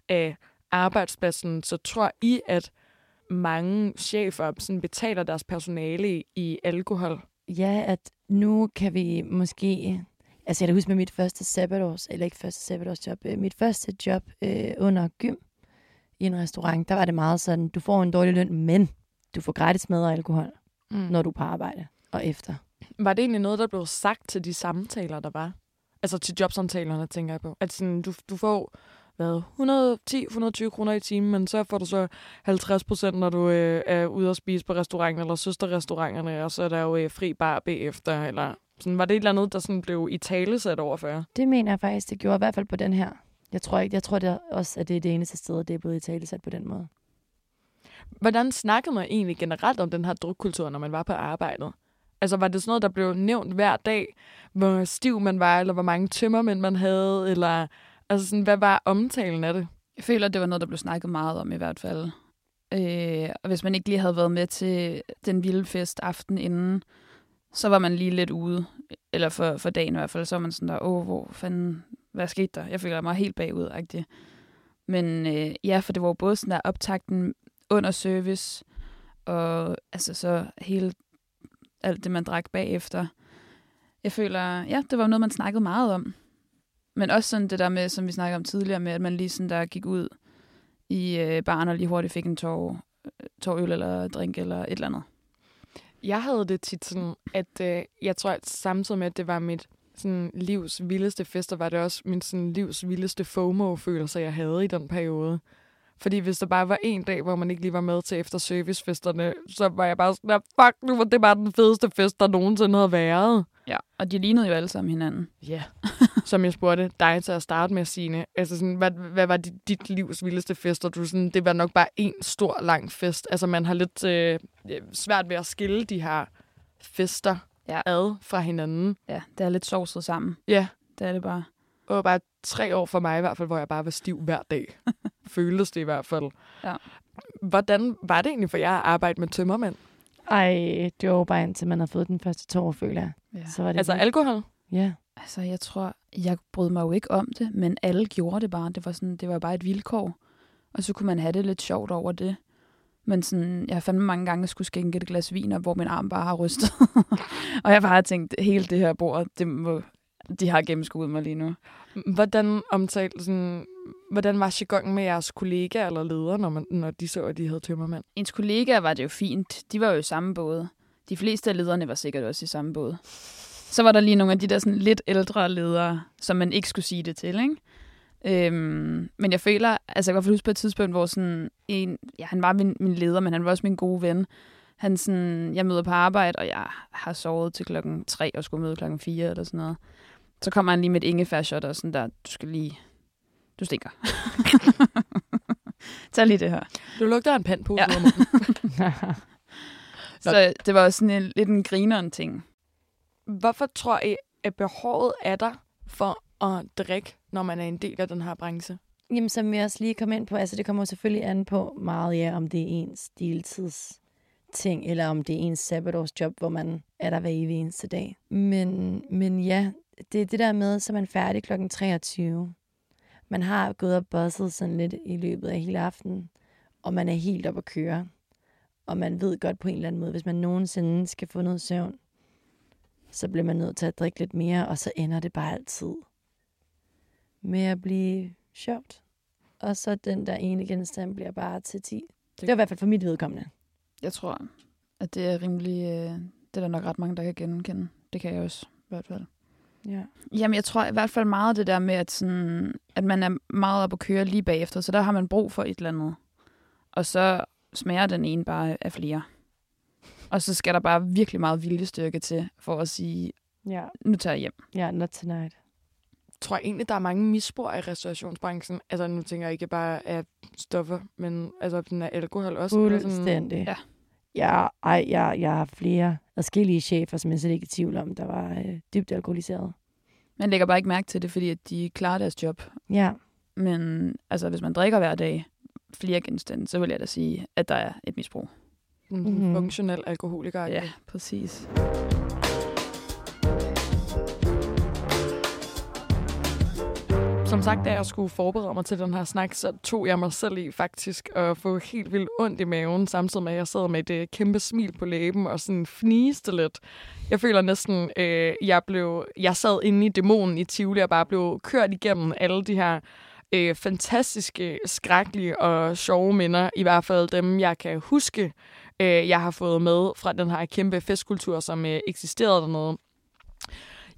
af arbejdspladsen, så tror I, at mange chefer sådan betaler deres personale i, alkohol? Ja, at nu kan vi måske... Altså, jeg kan huske med mit første sabbatårs, eller ikke første sabbatårsjob, øh, mit første job øh, under gym i en restaurant, der var det meget sådan, du får en dårlig løn, men du får gratis mad og alkohol, Mm. når du er på arbejde og efter. Var det egentlig noget, der blev sagt til de samtaler, der var? Altså til jobsamtalerne, tænker jeg på. At sådan, du, du får hvad, 110-120 kroner i timen, men så får du så 50 procent, når du øh, er ude og spise på restauranten eller søsterrestauranterne, og så er der jo øh, fri bar bagefter. Eller sådan, var det et eller andet, der sådan blev i tale sat over for jer? Det mener jeg faktisk, det gjorde i hvert fald på den her. Jeg tror ikke, jeg tror det også, at det er det eneste sted, det er blevet i tale sat på den måde. Hvordan snakkede man egentlig generelt om den her drukkultur, når man var på arbejdet? Altså var det sådan noget, der blev nævnt hver dag, hvor stiv man var, eller hvor mange tømmermænd man havde, eller altså sådan, hvad var omtalen af det? Jeg føler, at det var noget, der blev snakket meget om i hvert fald. Øh, og hvis man ikke lige havde været med til den vilde fest aften inden, så var man lige lidt ude. Eller for, for dagen i hvert fald, så var man sådan der, åh, hvor fanden, hvad skete der? Jeg føler mig helt bagud -agtig. Men øh, ja, for det var jo både sådan der optakten under service, og altså så hele alt det, man drak bagefter. Jeg føler, ja, det var noget, man snakkede meget om. Men også sådan det der med, som vi snakkede om tidligere, med at man lige sådan der gik ud i øh, baren og lige hurtigt fik en tår, tår øl eller drink eller et eller andet. Jeg havde det tit sådan, at øh, jeg tror, at samtidig med, at det var mit sådan, livs vildeste fester, var det også min sådan, livs vildeste FOMO-følelse, jeg havde i den periode. Fordi hvis der bare var en dag, hvor man ikke lige var med til efter servicefesterne, så var jeg bare sådan, fuck, nu var det bare den fedeste fest, der nogensinde havde været. Ja, og de lignede jo alle sammen hinanden. Ja. Som jeg spurgte dig til at starte med, Signe. Altså sådan, hvad, hvad var dit, dit livs vildeste fester? Du sådan, det var nok bare en stor, lang fest. Altså man har lidt øh, svært ved at skille de her fester Ja. ad fra hinanden. Ja, det er lidt sovset sammen. Ja, Det er det bare. var bare tre år for mig i hvert fald, hvor jeg bare var stiv hver dag. Føltes det i hvert fald. Ja. Hvordan var det egentlig for jer at arbejde med tømmermænd? Ej, det var jo bare indtil man har fået den første tår, føler jeg. Ja. Så var det Altså vildt. alkohol? Ja. Altså, jeg tror, jeg brød mig jo ikke om det, men alle gjorde det bare. Det var, sådan, det var bare et vilkår. Og så kunne man have det lidt sjovt over det. Men sådan, jeg fandme mange gange skulle skænke et glas vin op, hvor min arm bare har rystet. og jeg bare har tænkt, hele det her bord, det må, de har gennemskuet mig lige nu. Hvordan omtalte sådan, hvordan var jargonen med jeres kollegaer eller ledere, når, man, når de så, at de havde tømmermænd? Ens kollegaer var det jo fint. De var jo i samme båd. De fleste af lederne var sikkert også i samme båd. Så var der lige nogle af de der sådan lidt ældre ledere, som man ikke skulle sige det til, ikke? Øhm, men jeg føler, altså jeg kan i hvert fald huske på et tidspunkt, hvor sådan en, ja, han var min, min leder, men han var også min gode ven. Han sådan, jeg møder på arbejde, og jeg har sovet til klokken 3 og skulle møde klokken 4 eller sådan noget. Så kommer han lige med et ingefærshot og sådan der, du skal lige, du stinker. Tag lige det her. Du lugter en pand på. Ja. Ja. Så det var også sådan en, lidt en grineren ting. Hvorfor tror I, at behovet er der for at drikke, når man er en del af den her branche? Jamen, som jeg også lige kom ind på, altså det kommer selvfølgelig an på meget, ja, om det er ens deltids ting, eller om det er ens sabbatårsjob, hvor man er der hver evig eneste dag. Men, men ja, det er det der med, så er man færdig klokken 23. Man har gået og bosset sådan lidt i løbet af hele aftenen, og man er helt op at køre. Og man ved godt på en eller anden måde, hvis man nogensinde skal få noget søvn, så bliver man nødt til at drikke lidt mere, og så ender det bare altid med at blive sjovt. Og så den der ene genstand bliver bare til 10. Det var i hvert fald for mit vedkommende. Jeg tror, at det er rimelig... Øh, det er der nok ret mange, der kan genkende. Det kan jeg også, i hvert fald. Ja. Jamen, jeg tror i hvert fald meget det der med, at, sådan, at man er meget op at køre lige bagefter, så der har man brug for et eller andet. Og så smager den ene bare af flere. Og så skal der bare virkelig meget viljestyrke til, for at sige, Ja, nu tager jeg hjem. ja not tonight. tror jeg egentlig, der er mange misbrug i restaurationsbranchen. Altså, nu tænker jeg ikke bare af stoffer, men altså sådan af alkohol også. Eller sådan- Fuldstændig. ja. Ja, ej, jeg, jeg har flere adskillige chefer, som jeg slet ikke er i tvivl om, der var øh, dybt alkoholiseret. Man lægger bare ikke mærke til det, fordi at de klarer deres job. Ja, Men altså, hvis man drikker hver dag flere genstande, så vil jeg da sige, at der er et misbrug. En Mhm. mm-hmm. funktionel alkoholiker. Ja, præcis. Som sagt, da jeg skulle forberede mig til den her snak, så tog jeg mig selv i faktisk at få helt vildt ondt i maven, samtidig med, at jeg sad med et øh, kæmpe smil på læben og sådan fniste lidt. Jeg føler næsten, øh, jeg blev, jeg sad inde i dæmonen i Tivoli og bare blev kørt igennem alle de her øh, fantastiske, skrækkelige og sjove minder, i hvert fald dem, jeg kan huske, øh, jeg har fået med fra den her kæmpe festkultur, som øh, eksisterede dernede.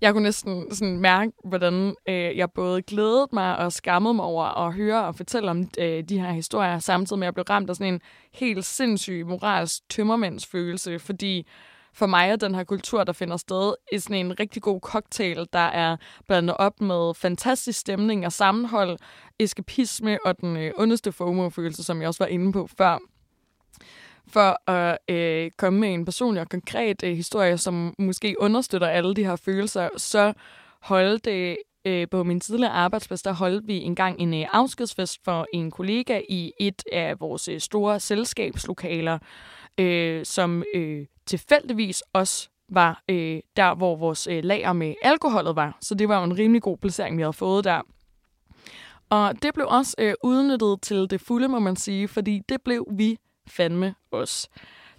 Jeg kunne næsten sådan mærke, hvordan øh, jeg både glædede mig og skammede mig over at høre og fortælle om øh, de her historier, samtidig med at jeg blev ramt af sådan en helt sindssyg moralsk tømmermændsfølelse, fordi for mig er den her kultur, der finder sted, i sådan en rigtig god cocktail, der er blandet op med fantastisk stemning og sammenhold, eskapisme og den øh, ondeste FOMO-følelse, som jeg også var inde på før for at øh, komme med en personlig og konkret øh, historie, som måske understøtter alle de her følelser, så holdt det øh, på min tidligere arbejdsplads, der holdt vi engang en øh, afskedsfest for en kollega i et af vores øh, store selskabslokaler, øh, som øh, tilfældigvis også var øh, der, hvor vores øh, lager med alkoholet var. Så det var jo en rimelig god placering, vi havde fået der. Og det blev også øh, udnyttet til det fulde, må man sige, fordi det blev vi fandme os.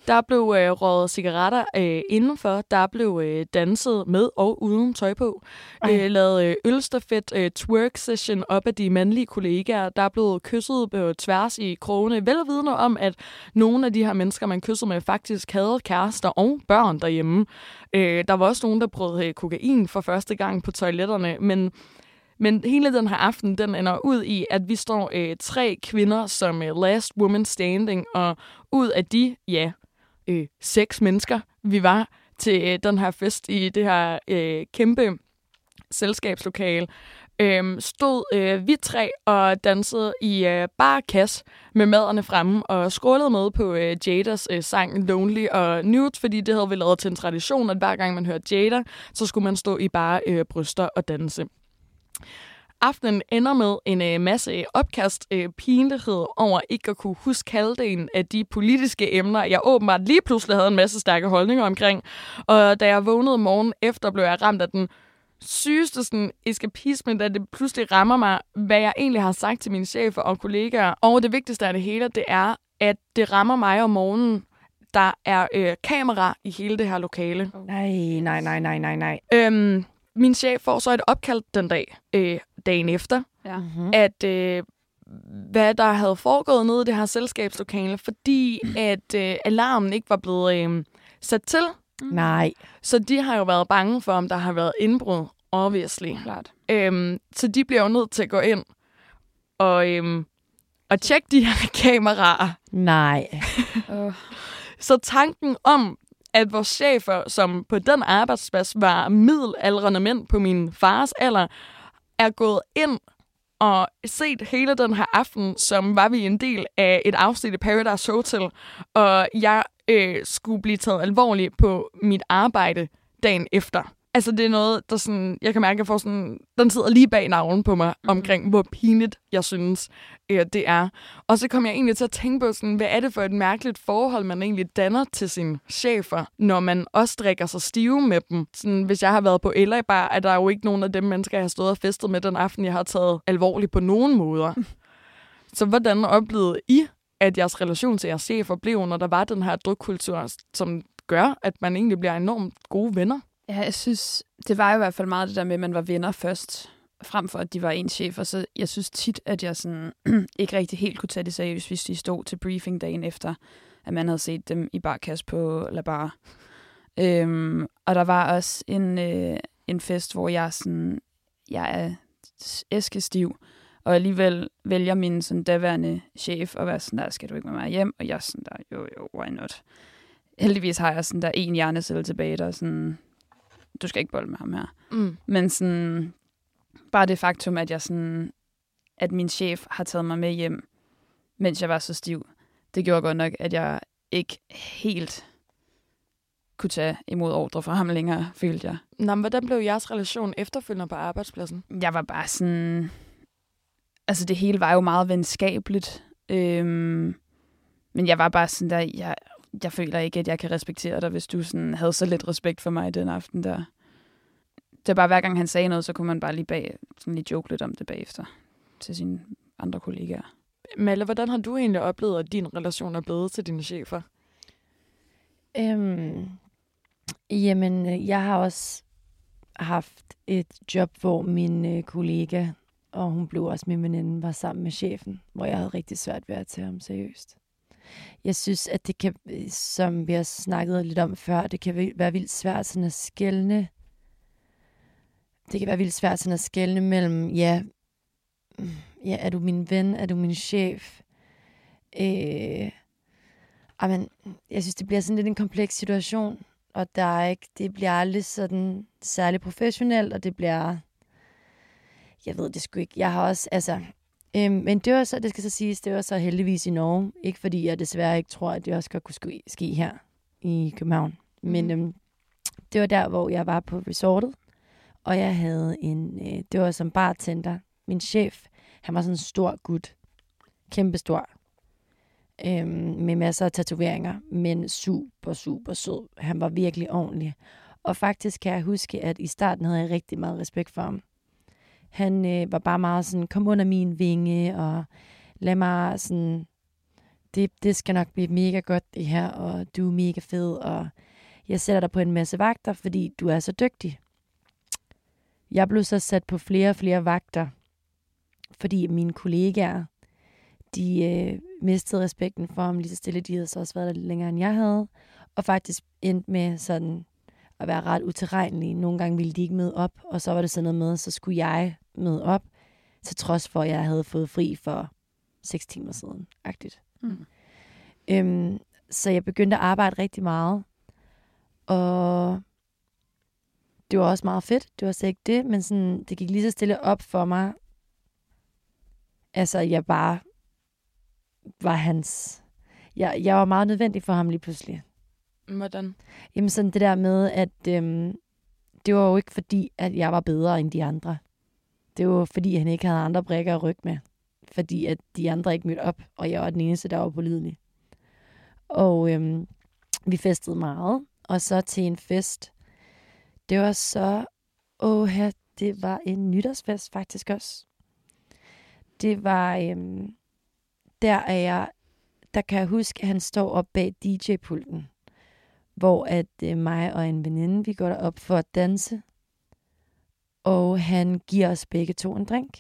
Der blev øh, røget cigaretter øh, indenfor, der blev øh, danset med og uden tøj på, øh, lavet øh, ølstafet, øh, twerk-session op af de mandlige kollegaer, der blev kysset på tværs i krogene, velvidende om, at nogle af de her mennesker, man kyssede med, faktisk havde kærester og børn derhjemme. Øh, der var også nogen, der prøvede øh, kokain for første gang på toiletterne, men men hele den her aften, den ender ud i, at vi står øh, tre kvinder som øh, last woman standing, og ud af de, ja, øh, seks mennesker, vi var til øh, den her fest i det her øh, kæmpe selskabslokale, øh, stod øh, vi tre og dansede i øh, bare kasse med maderne fremme og skrålede med på øh, Jadas øh, sang Lonely og Nude, fordi det havde vi lavet til en tradition, at hver gang man hørte Jada, så skulle man stå i bare øh, bryster og danse. Aftenen ender med en øh, masse opkast, øh, pinlighed over ikke at kunne huske halvdelen af de politiske emner, jeg åbenbart lige pludselig havde en masse stærke holdninger omkring. Og da jeg vågnede morgen efter, blev jeg ramt af den sygeste sådan, eskapisme, da det pludselig rammer mig, hvad jeg egentlig har sagt til mine chefer og kollegaer. Og det vigtigste af det hele, det er, at det rammer mig om morgenen. Der er øh, kamera i hele det her lokale. nej, nej, nej, nej, nej, nej. Øhm, min chef får så et opkald den dag, øh, dagen efter, Ja. Mm-hmm. at øh, hvad der havde foregået nede i det her selskabslokale, fordi at øh, alarmen ikke var blevet øh, sat til. Nej. Så de har jo været bange for, om der har været indbrud, obviously. Klart. Øhm, så de bliver jo nødt til at gå ind og, øhm, og tjekke de her kameraer. Nej. Så tanken om, at vores chefer, som på den arbejdsplads var middelaldrende mænd på min fars alder, er gået ind og set hele den her aften, som var vi en del af et afsnit i Paradise Hotel, og jeg øh, skulle blive taget alvorligt på mit arbejde dagen efter. Altså, det er noget, der sådan, jeg kan mærke, at jeg får sådan, den sidder lige bag navlen på mig, mm. omkring, hvor pinligt jeg synes, øh, det er. Og så kom jeg egentlig til at tænke på, sådan, hvad er det for et mærkeligt forhold, man egentlig danner til sine chefer, når man også drikker sig stive med dem. Sådan, hvis jeg har været på LA Bar, er der jo ikke nogen af dem mennesker, jeg har stået og festet med den aften, jeg har taget alvorligt på nogen måder. så hvordan oplevede I, at jeres relation til jeres chefer blev, når der var den her drukkultur, som gør, at man egentlig bliver enormt gode venner? Ja, jeg synes, det var i hvert fald meget det der med, at man var venner først, frem for at de var en chef. Og så jeg synes tit, at jeg sådan, ikke rigtig helt kunne tage det seriøst, hvis de stod til briefing dagen efter, at man havde set dem i barkast på La Bar. Øhm, og der var også en, øh, en fest, hvor jeg sådan, jeg er æskestiv, og alligevel vælger min sådan daværende chef at være sådan der, skal du ikke med mig hjem? Og jeg er sådan der, jo jo, why not? Heldigvis har jeg sådan der en hjernecelle tilbage, der sådan, du skal ikke bolde med ham her. Mm. Men sådan, bare det faktum, at jeg sådan, at min chef har taget mig med hjem, mens jeg var så stiv, det gjorde godt nok, at jeg ikke helt kunne tage imod ordre fra ham længere, følte jeg. Nå, men hvordan blev jeres relation efterfølgende på arbejdspladsen? Jeg var bare sådan... Altså, det hele var jo meget venskabeligt. Øhm, men jeg var bare sådan der... Jeg, jeg føler ikke, at jeg kan respektere dig, hvis du sådan havde så lidt respekt for mig den aften der. Det var bare, hver gang han sagde noget, så kunne man bare lige, bag, sådan lige joke lidt om det bagefter til sine andre kollegaer. Malle, hvordan har du egentlig oplevet, at din relation er blevet til dine chefer? Øhm, jamen, jeg har også haft et job, hvor min øh, kollega, og hun blev også min veninde, var sammen med chefen, hvor jeg havde rigtig svært ved at tage ham seriøst. Jeg synes, at det kan, øh, som vi har snakket lidt om før, det kan være vildt svært sådan at skælne. Det kan være vildt svært sådan at skælne mellem, ja, ja, er du min ven, er du min chef? Øh, amen, jeg synes, det bliver sådan lidt en kompleks situation, og der er ikke, det bliver aldrig sådan særlig professionelt, og det bliver, jeg ved det sgu ikke, jeg har også, altså, øhm, men det var så, det skal så siges, det var så heldigvis i Norge, ikke fordi jeg desværre ikke tror, at det også godt kunne ske, ske her i København, men Mhm. øhm, det var der, hvor jeg var på resortet, og jeg havde en, øh, det var som bartender, min chef, han var sådan en stor gut, kæmpestor, øhm, med masser af tatoveringer, men super, super sød. Han var virkelig ordentlig. Og faktisk kan jeg huske, at i starten havde jeg rigtig meget respekt for ham. Han øh, var bare meget sådan, kom under min vinge, og lad mig sådan, det, det skal nok blive mega godt det her, og du er mega fed, og jeg sætter dig på en masse vagter, fordi du er så dygtig. Jeg blev så sat på flere og flere vagter, fordi mine kollegaer, de øh, mistede respekten for ham lige så stille. De havde så også været der lidt længere, end jeg havde. Og faktisk endte med sådan at være ret utilregnelige. Nogle gange ville de ikke møde op, og så var det sådan noget med, så skulle jeg møde op, til trods for, at jeg havde fået fri for 6 timer siden. Agtigt. Mm. Øhm, så jeg begyndte at arbejde rigtig meget. Og det var også meget fedt. Det var slet ikke det, men sådan, det gik lige så stille op for mig. Altså, jeg bare var hans... Jeg, jeg var meget nødvendig for ham lige pludselig. Hvordan? Jamen sådan det der med, at øhm, det var jo ikke fordi, at jeg var bedre end de andre. Det var fordi, han ikke havde andre brækker at rykke med. Fordi at de andre ikke mødte op, og jeg var den eneste, der var pålidelig. Og øhm, vi festede meget, og så til en fest. Det var så... Åh, det var en nytårsfest faktisk også. Det var... Øhm, der er jeg... Der kan jeg huske, at han står op bag DJ-pulten hvor at øh, mig og en veninde, vi går derop for at danse, og han giver os begge to en drink.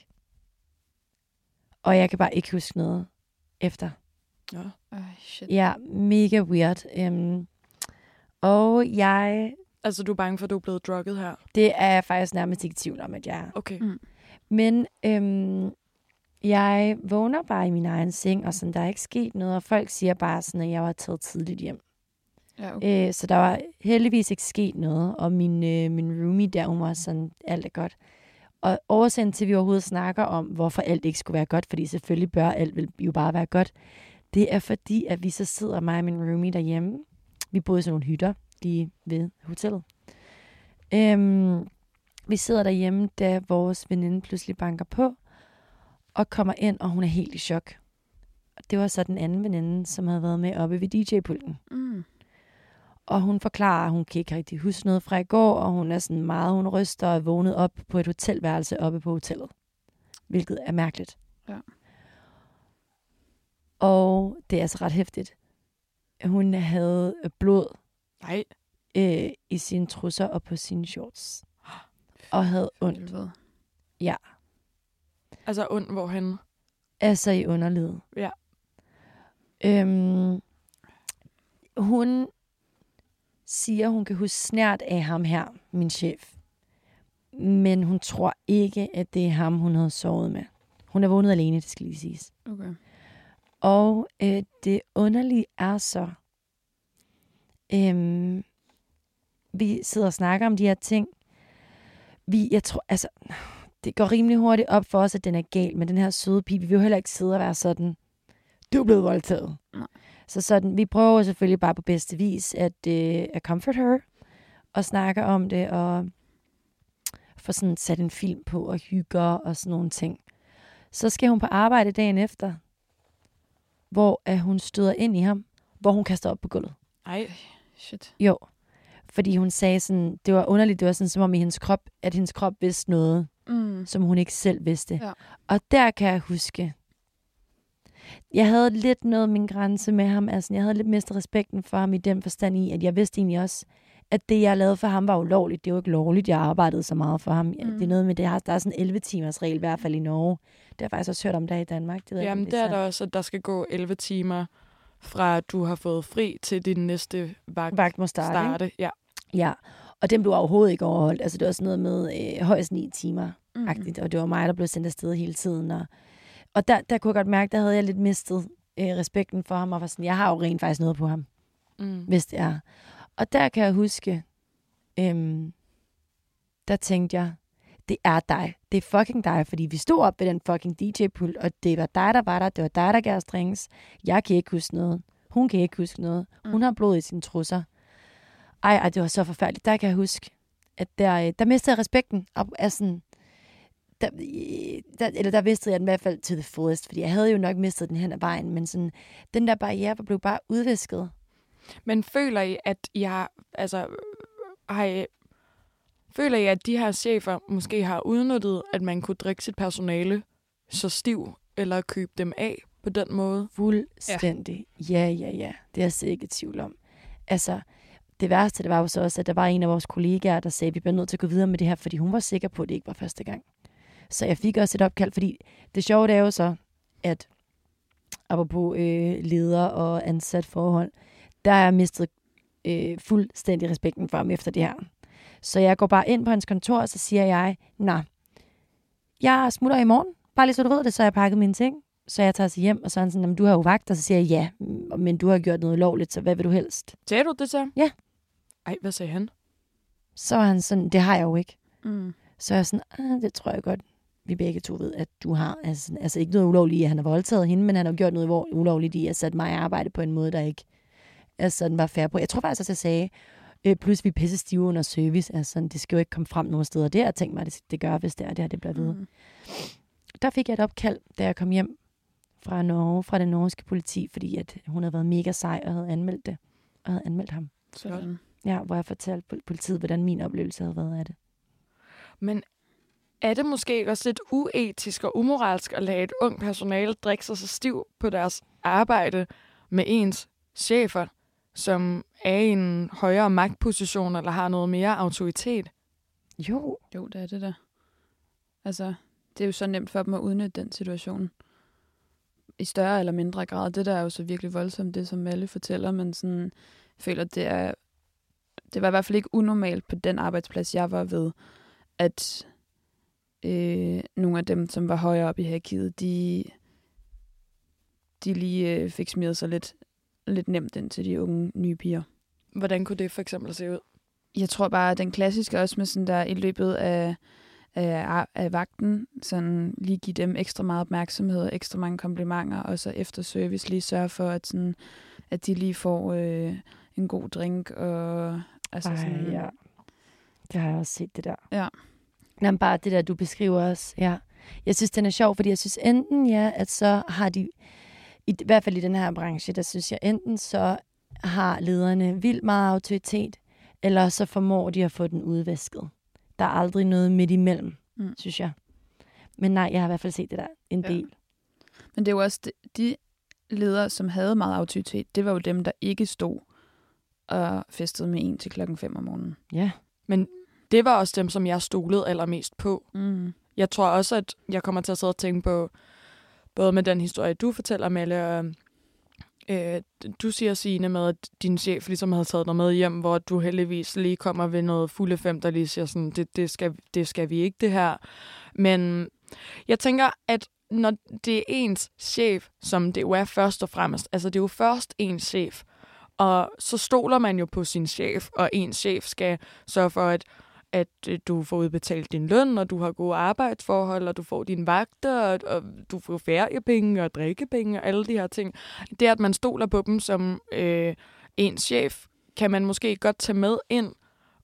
Og jeg kan bare ikke huske noget efter. Ja. Ej, shit. Ja, mega weird. Um, og jeg, Altså, du er bange for, at du er blevet drugget her? det er jeg faktisk nærmest ikke tvivl om, at jeg er. Okay. Mm. Men øhm, jeg vågner bare i min egen seng, og sådan, der er ikke sket noget, og folk siger bare sådan, at jeg var taget tidligt hjem. Ja, okay. Øh, så der var heldigvis ikke sket noget, og min, øh, min roomie der, hun var sådan, alt er godt. Og årsagen til, at vi overhovedet snakker om, hvorfor alt ikke skulle være godt, fordi selvfølgelig bør alt vel jo bare være godt, det er fordi, at vi så sidder mig og min roomie derhjemme. Vi boede i sådan nogle hytter lige ved hotellet. Øhm, vi sidder derhjemme, da vores veninde pludselig banker på, og kommer ind, og hun er helt i chok. Og det var så den anden veninde, som havde været med oppe ved DJ-pulten. Mm. Og hun forklarer, at hun kan ikke rigtig huske noget fra i går, og hun er sådan meget, hun ryster og er vågnet op på et hotelværelse oppe på hotellet. Hvilket er mærkeligt. Ja. Og det er altså ret hæftigt. Hun havde blod Nej. øh, i sine trusser og på sine shorts. Og havde ondt. Helvede. Ja, Altså ondt, hvorhen? altså i underlivet. Ja. Øhm, hun siger, hun kan huske snært af ham her, min chef. Men hun tror ikke, at det er ham, hun havde sovet med. Hun er vågnet alene, det skal lige siges. Okay. Og øh, det underlige er så, øhm, vi sidder og snakker om de her ting. Vi, jeg tror, altså, det går rimelig hurtigt op for os, at den er gal, men den her søde pige, vi vil jo heller ikke sidde og være sådan, du er blevet voldtaget. Nej. Så sådan, vi prøver selvfølgelig bare på bedste vis at, øh, at comfort her, og snakke om det, og få sådan sat en film på, og hygge og sådan nogle ting. Så skal hun på arbejde dagen efter, hvor at hun støder ind i ham, hvor hun kaster op på gulvet. Nej. Shit. Jo, fordi hun sagde sådan, det var underligt, det var sådan som om i hendes krop, at hendes krop vidste noget, Mm. som hun ikke selv vidste. Ja. Og der kan jeg huske, jeg havde lidt noget min grænse med ham. Altså, jeg havde lidt mistet respekten for ham i den forstand i, at jeg vidste egentlig også, at det, jeg lavede for ham, var ulovligt. Det var ikke lovligt, jeg arbejdede så meget for ham. Mm. Mm. Det er noget med, det der er sådan en 11 timers regel, i hvert fald i Norge. Det har jeg faktisk også hørt om der i Danmark. Det ved jeg ikke, Jamen, det er der også, at der skal gå 11 timer fra at du har fået fri til din næste vagt Vagt må starte, starte. Ja. Ja, og den blev overhovedet ikke overholdt. Altså, det var sådan noget med øh, højst ni timer. Mm. og det var mig, der blev sendt afsted hele tiden. Og, og der, der kunne jeg godt mærke, der havde jeg lidt mistet øh, respekten for ham, og var sådan, jeg har jo rent faktisk noget på ham, Mm. hvis det er. Og der kan jeg huske, øhm, der tænkte jeg, det er dig. Det er fucking dig, fordi vi stod op ved den fucking DJ-pult, og det var dig, der var der. Det var dig, der gav os drinks. Jeg kan ikke huske noget. Hun kan ikke huske noget. Hun har blod i sine trusser. Ej, ej, det var så forfærdeligt. Der kan jeg huske, at der, øh, der mistede jeg respekten. Og, er sådan, der, der, eller der mistede jeg den i hvert fald til the fullest, fordi jeg havde jo nok mistet den hen ad vejen, men sådan, den der barriere blev bare udvisket. Men føler I, at jeg, altså, har I, føler I, at de her chefer måske har udnyttet, at man kunne drikke sit personale så stiv, eller købe dem af på den måde? Fuldstændig. Ja, ja, ja. Det er jeg slet ikke i tvivl om. Altså, det værste, det var jo så også, at der var en af vores kollegaer, der sagde, at vi bliver nødt til at gå videre med det her, fordi hun var sikker på, at det ikke var første gang. Så jeg fik også et opkald, fordi det sjove det er jo så, at apropos øh, leder og ansat forhold, der er jeg mistet øh, fuldstændig respekten for ham efter det her. Så jeg går bare ind på hans kontor, og så siger jeg, nej, jeg smutter i morgen, bare lige så du ved det, så har jeg pakket mine ting. Så jeg tager sig hjem, og så er han sådan, "Jamen, du har jo vagt, og så siger jeg, ja, men du har gjort noget lovligt, så hvad vil du helst? Sagde du det så? Ja. Ej, hvad sagde han? Så er han sådan, det har jeg jo ikke. Mm. Så er jeg sådan, ah, det tror jeg godt, vi begge to ved, at du har. Altså, sådan- altså ikke noget ulovligt i, at han har voldtaget hende, men han har gjort noget hvor- ulovligt i at sætte mig i arbejde på en måde, der ikke altså, den var fair på. Jeg tror faktisk også, jeg sagde, øh, plus vi er pisse stive under service. Altså, sådan, det skal jo ikke komme frem nogen steder. Det har jeg tænkt mig, det, det gør, hvis det er, det her det bliver ved. Mm. Der fik jeg et opkald, da jeg kom hjem fra Norge, fra det norske politi, fordi at hun havde været mega sej og havde anmeldt det. Og havde anmeldt ham. Sådan. Ja, hvor jeg fortalte pol- politiet, hvordan min oplevelse havde været af det. Men er det måske også lidt uetisk og umoralsk at lade et ung personale drikke sig så stiv på deres arbejde med ens chefer, som er i en højere magtposition eller har noget mere autoritet? Jo, Jo, det er det der. Altså, det er jo så nemt for dem at udnytte den situation. I større eller mindre grad. Det der er jo så virkelig voldsomt, det som alle fortæller, men sådan, føler, det er, det var i hvert fald ikke unormalt på den arbejdsplads, jeg var ved, at øh, nogle af dem, som var højere op i hierarkiet, de, de lige øh, fik smidt sig lidt, lidt nemt ind til de unge nye piger. Hvordan kunne det for eksempel se ud? Jeg tror bare, at den klassiske også med sådan der i løbet af, af, af vagten, sådan lige give dem ekstra meget opmærksomhed og ekstra mange komplimenter, og så efter service lige sørge for, at, sådan, at de lige får øh, en god drink. Og, altså Ej, sådan, ja. Det har jeg også set, det der. Ja. Jamen, bare det der, du beskriver også. Ja. Jeg synes, den er sjov, fordi jeg synes enten, ja, at så har de, i, i hvert fald i den her branche, der synes jeg enten så har lederne vildt meget autoritet, eller så formår de at få den udvæsket. Der er aldrig noget midt imellem, Mm. mm. synes jeg. Men nej, jeg har i hvert fald set det der en Ja. del. Men det er jo også de, de ledere, som havde meget autoritet, det var jo dem, der ikke stod og festede med en til klokken 5 om morgenen. Ja. Men det var også dem, som jeg stolede allermest på. Mm. Jeg tror også, at jeg kommer til at sidde og tænke på, både med den historie, du fortæller, Melle, og øh, du siger, Signe, med, at din chef ligesom havde taget dig med hjem, hvor du heldigvis lige kommer ved noget fulde fem, der lige siger sådan, det, det, skal, det skal vi ikke, det her. Men jeg tænker, at når det er ens chef, som det jo er først og fremmest, altså det er jo først ens chef, og så stoler man jo på sin chef, og ens chef skal sørge for, at at øh, du får udbetalt din løn, og du har gode arbejdsforhold, og du får dine vagter, og, og du får feriepenge og drikkepenge og alle de her ting. Det, at man stoler på dem som øh, ens chef, kan man måske godt tage med ind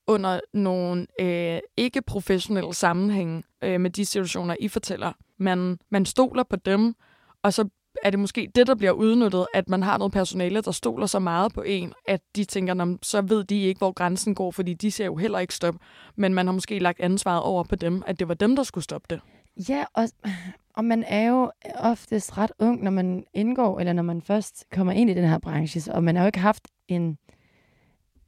under nogle øh, ikke-professionelle sammenhænge øh, med de situationer, I fortæller. Man, man stoler på dem, og så er det måske det, der bliver udnyttet, at man har noget personale, der stoler så meget på en, at de tænker, så ved de ikke, hvor grænsen går, fordi de ser jo heller ikke stop. Men man har måske lagt ansvaret over på dem, at det var dem, der skulle stoppe det. Ja, og, og man er jo oftest ret ung, når man indgår, eller når man først kommer ind i den her branche, og man har jo ikke haft en,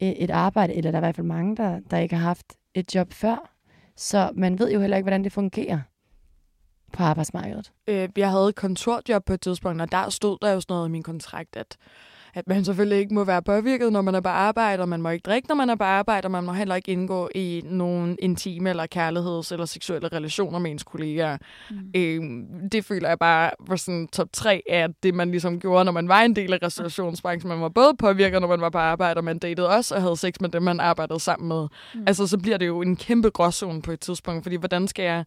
e, et arbejde, eller der er i hvert fald mange, der, der ikke har haft et job før. Så man ved jo heller ikke, hvordan det fungerer på arbejdsmarkedet. Øh, jeg havde et kontorjob på et tidspunkt, og der stod der jo sådan noget i min kontrakt, at, at man selvfølgelig ikke må være påvirket, når man er på arbejde, og man må ikke drikke, når man er på arbejde, og man må heller ikke indgå i nogle intime eller kærligheds- eller seksuelle relationer med ens kollegaer. Mm. Øh, det føler jeg bare var sådan top 3 af det, man ligesom gjorde, når man var en del af restaurationsbranchen. Man var både påvirket, når man var på arbejde, og man datede også og havde sex med dem, man arbejdede sammen med. Mm. Altså, så bliver det jo en kæmpe gråzone på et tidspunkt, fordi hvordan skal jeg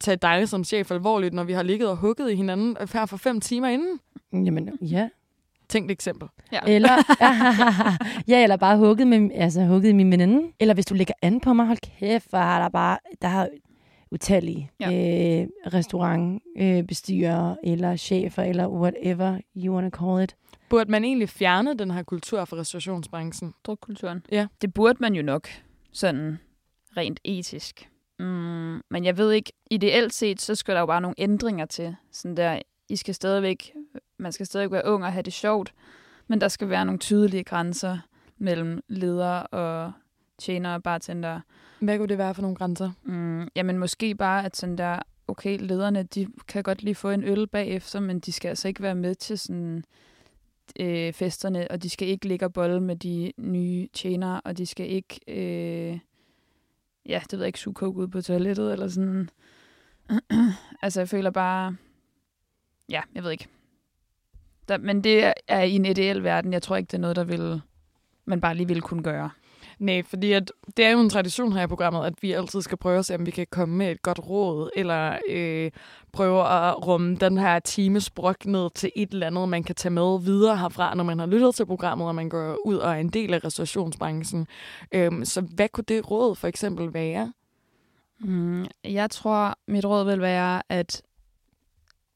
tage dig som chef alvorligt, når vi har ligget og hugget i hinanden her for fem timer inden? Jamen, ja. Tænk et eksempel. Ja. Eller, ja, eller bare hugget, med, altså, hugget i min veninde. Eller hvis du lægger an på mig, hold kæft, hvor har der bare, der har utallige Ja. øh, restaurantbestyrer, øh, eller chefer, eller whatever you want to call it. Burde man egentlig fjerne den her kultur for restaurationsbranchen? Drukkulturen. Ja. Det burde man jo nok, sådan rent etisk. Mm, men jeg ved ikke, ideelt set, så skal der jo bare nogle ændringer til. Sådan der, I skal stadigvæk, man skal stadig være ung og have det sjovt, men der skal være nogle tydelige grænser mellem ledere og tjenere og bartender. Hvad kunne det være for nogle grænser? Mm, jamen måske bare, at sådan der, okay, lederne, de kan godt lige få en øl bagefter, men de skal altså ikke være med til sådan øh, festerne, og de skal ikke ligge og bolle med de nye tjenere, og de skal ikke, øh, ja, det ved jeg ikke, suge coke ud på toilettet, eller sådan. altså, jeg føler bare, ja, jeg ved ikke. Der, men det er i en ideel verden. Jeg tror ikke, det er noget, der vil, man bare lige vil kunne gøre. Nej, fordi at det er jo en tradition her i programmet, at vi altid skal prøve at se, om vi kan komme med et godt råd, eller øh, prøve at rumme den her timesbrok ned til et eller andet, man kan tage med videre herfra, når man har lyttet til programmet, og man går ud og er en del af restaurationsbranchen. Øh, så hvad kunne det råd for eksempel være? Mm, jeg tror, mit råd vil være, at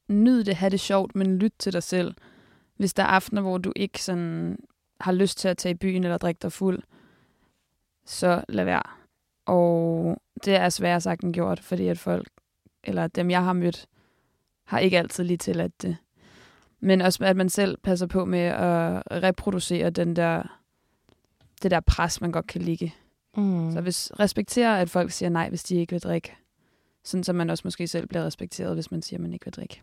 nyd det, have det sjovt, men lyt til dig selv. Hvis der er aftener, hvor du ikke sådan har lyst til at tage i byen eller drikke dig fuld, så lad være. Og det er sværere sagt end gjort, fordi at folk, eller dem jeg har mødt, har ikke altid lige tilladt det. Men også at man selv passer på med at reproducere den der, det der pres, man godt kan ligge. Mm. Så hvis respekterer, at folk siger nej, hvis de ikke vil drikke. Sådan, så man også måske selv bliver respekteret, hvis man siger, at man ikke vil drikke.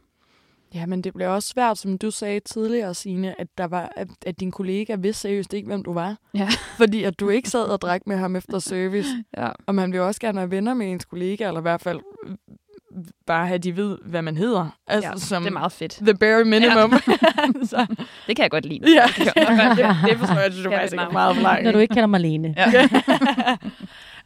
Ja, men det blev også svært, som du sagde tidligere, Signe, at, der var, at, at din kollega vidste seriøst ikke, hvem du var. Ja. Fordi at du ikke sad og drak med ham efter service. Ja. Og man vil jo også gerne være venner med ens kollega, eller i hvert fald bare have, de ved, hvad man hedder. Altså, ja, som det er meget fedt. the bare minimum. Ja. så, Det kan jeg godt lide. ja, det, det forstår jeg, synes du faktisk ikke er meget. for langt. Når du ikke kalder mig Lene. Ja.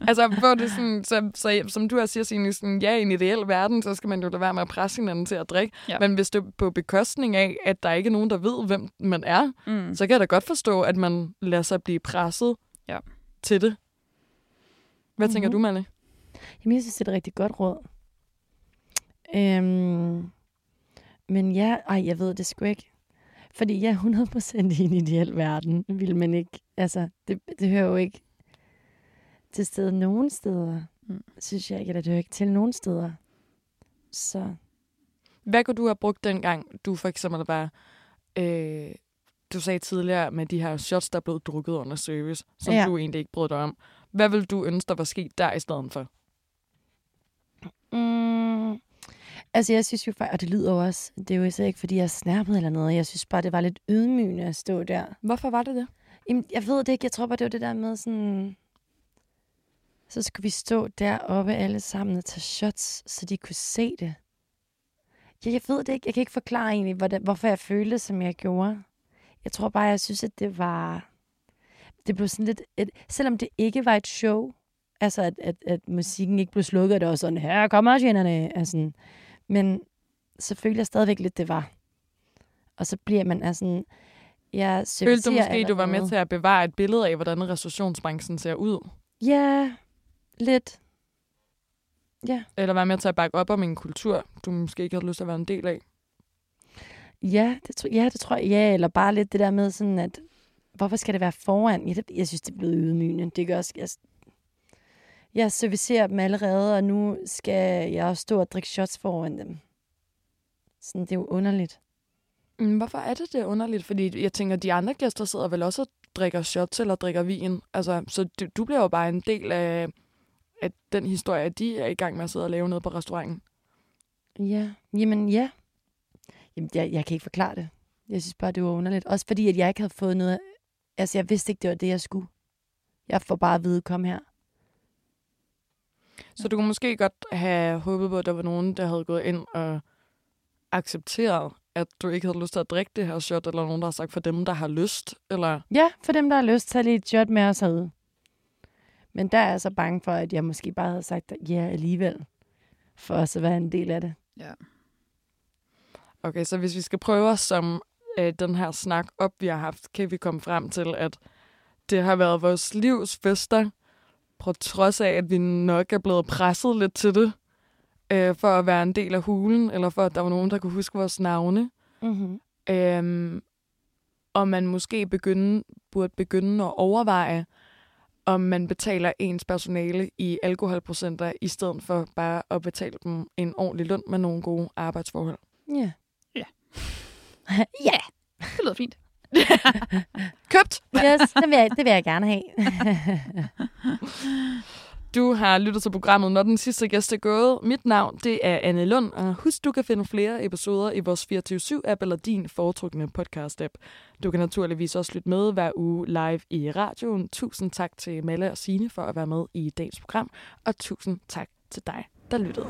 Altså, hvor det sådan, så, så, som du også siger, Signe, sådan, ja, i en ideel verden, så skal man jo lade være med at presse hinanden til at drikke. Ja. Men hvis det er på bekostning af, at der ikke er nogen, der ved, hvem man er, Mm. så kan jeg da godt forstå, at man lader sig blive presset Ja. til det. Hvad mm-hmm. tænker Mhm. du, Malle? Jamen, jeg synes, det er et rigtig godt råd. Øhm, men ja, ej, jeg ved det sgu ikke. Fordi jeg er 100% i en ideel verden, vil man ikke. Altså, det, det hører jo ikke til stede nogen steder. Mm. Synes jeg ikke, eller det hører ikke til nogen steder. Så Hvad kunne du have brugt dengang, du for eksempel var... Øh, du sagde tidligere med de her shots, der er blevet drukket under service, som ja. Du egentlig ikke brød dig om. Hvad vil du ønske, der var sket der i stedet for? Mm, altså, jeg synes jo faktisk, og det lyder jo også, det er jo så ikke, fordi jeg snærpet eller noget. Jeg synes bare, det var lidt ydmygende at stå der. Hvorfor var det det? Jamen, jeg ved det ikke. Jeg tror bare, det var det der med sådan... Så skulle vi stå deroppe alle sammen og tage shots, så de kunne se det. Ja, jeg ved det ikke. Jeg kan ikke forklare egentlig, hvordan, hvorfor jeg følte, som jeg gjorde. Jeg tror bare, jeg synes, at det var... Det blev sådan lidt... Et, selvom det ikke var et show, altså at, at, at musikken ikke blev slukket, det var sådan, her kommer generne. Altså, men så følte jeg stadigvæk lidt, det var. Og så bliver man altså... Jeg Følte du måske, du var med allerede. til at bevare et billede af, hvordan restaurationsbranchen ser ud? Ja, lidt. Ja. Eller være med til at bakke op om en kultur, du måske ikke havde lyst til at være en del af? Ja, det, tror, ja, det tror jeg. Ja, eller bare lidt det der med sådan, at hvorfor skal det være foran? Ja, det, jeg synes, det er blevet ydmygende. Det gør også, jeg, jeg servicerer dem allerede, og nu skal jeg også stå og drikke shots foran dem. Sådan, det er jo underligt. Hvorfor er det det underligt? Fordi jeg tænker, de andre gæster sidder vel også og drikker shots eller drikker vin. Altså, så du, du bliver jo bare en del af, af den historie, at de er i gang med at sidde og lave noget på restauranten. Ja, jamen ja. Jamen, jeg, jeg kan ikke forklare det. Jeg synes bare, det var underligt. Også fordi, at jeg ikke havde fået noget... Altså, jeg vidste ikke, det var det, jeg skulle. Jeg får bare at vide, kom her. Så du kunne måske godt have håbet på, at der var nogen, der havde gået ind og accepteret, at du ikke havde lyst til at drikke det her shot, eller nogen, der har sagt for dem, der har lyst, eller... Ja, for dem, der har lyst at lige et shot med os herude. Men der er jeg så bange for, at jeg måske bare havde sagt ja alligevel. For os at være en del af det. Ja. Okay, så hvis vi skal prøve os som øh, den her snak op, vi har haft, kan vi komme frem til, at det har været vores livs fester, på trods af, at vi nok er blevet presset lidt til det, øh, for at være en del af hulen, eller for at der var nogen, der kunne huske vores navne. Mm-hmm. Øhm, og man måske begynde, burde begynde at overveje, om man betaler ens personale i alkoholprocenter, i stedet for bare at betale dem en ordentlig løn med nogle gode arbejdsforhold. Ja. Ja. ja. Det lyder fint. Købt! Yes, det vil, jeg, det vil jeg gerne have. Du har lyttet til programmet, når den sidste gæst er gået. Mit navn det er Anne Lund, og husk, du kan finde flere episoder i vores 24-7-app eller din foretrukne podcast-app. Du kan naturligvis også lytte med hver uge live i radioen. Tusind tak til Malle og Sine for at være med i dagens program, og tusind tak til dig, der lyttede.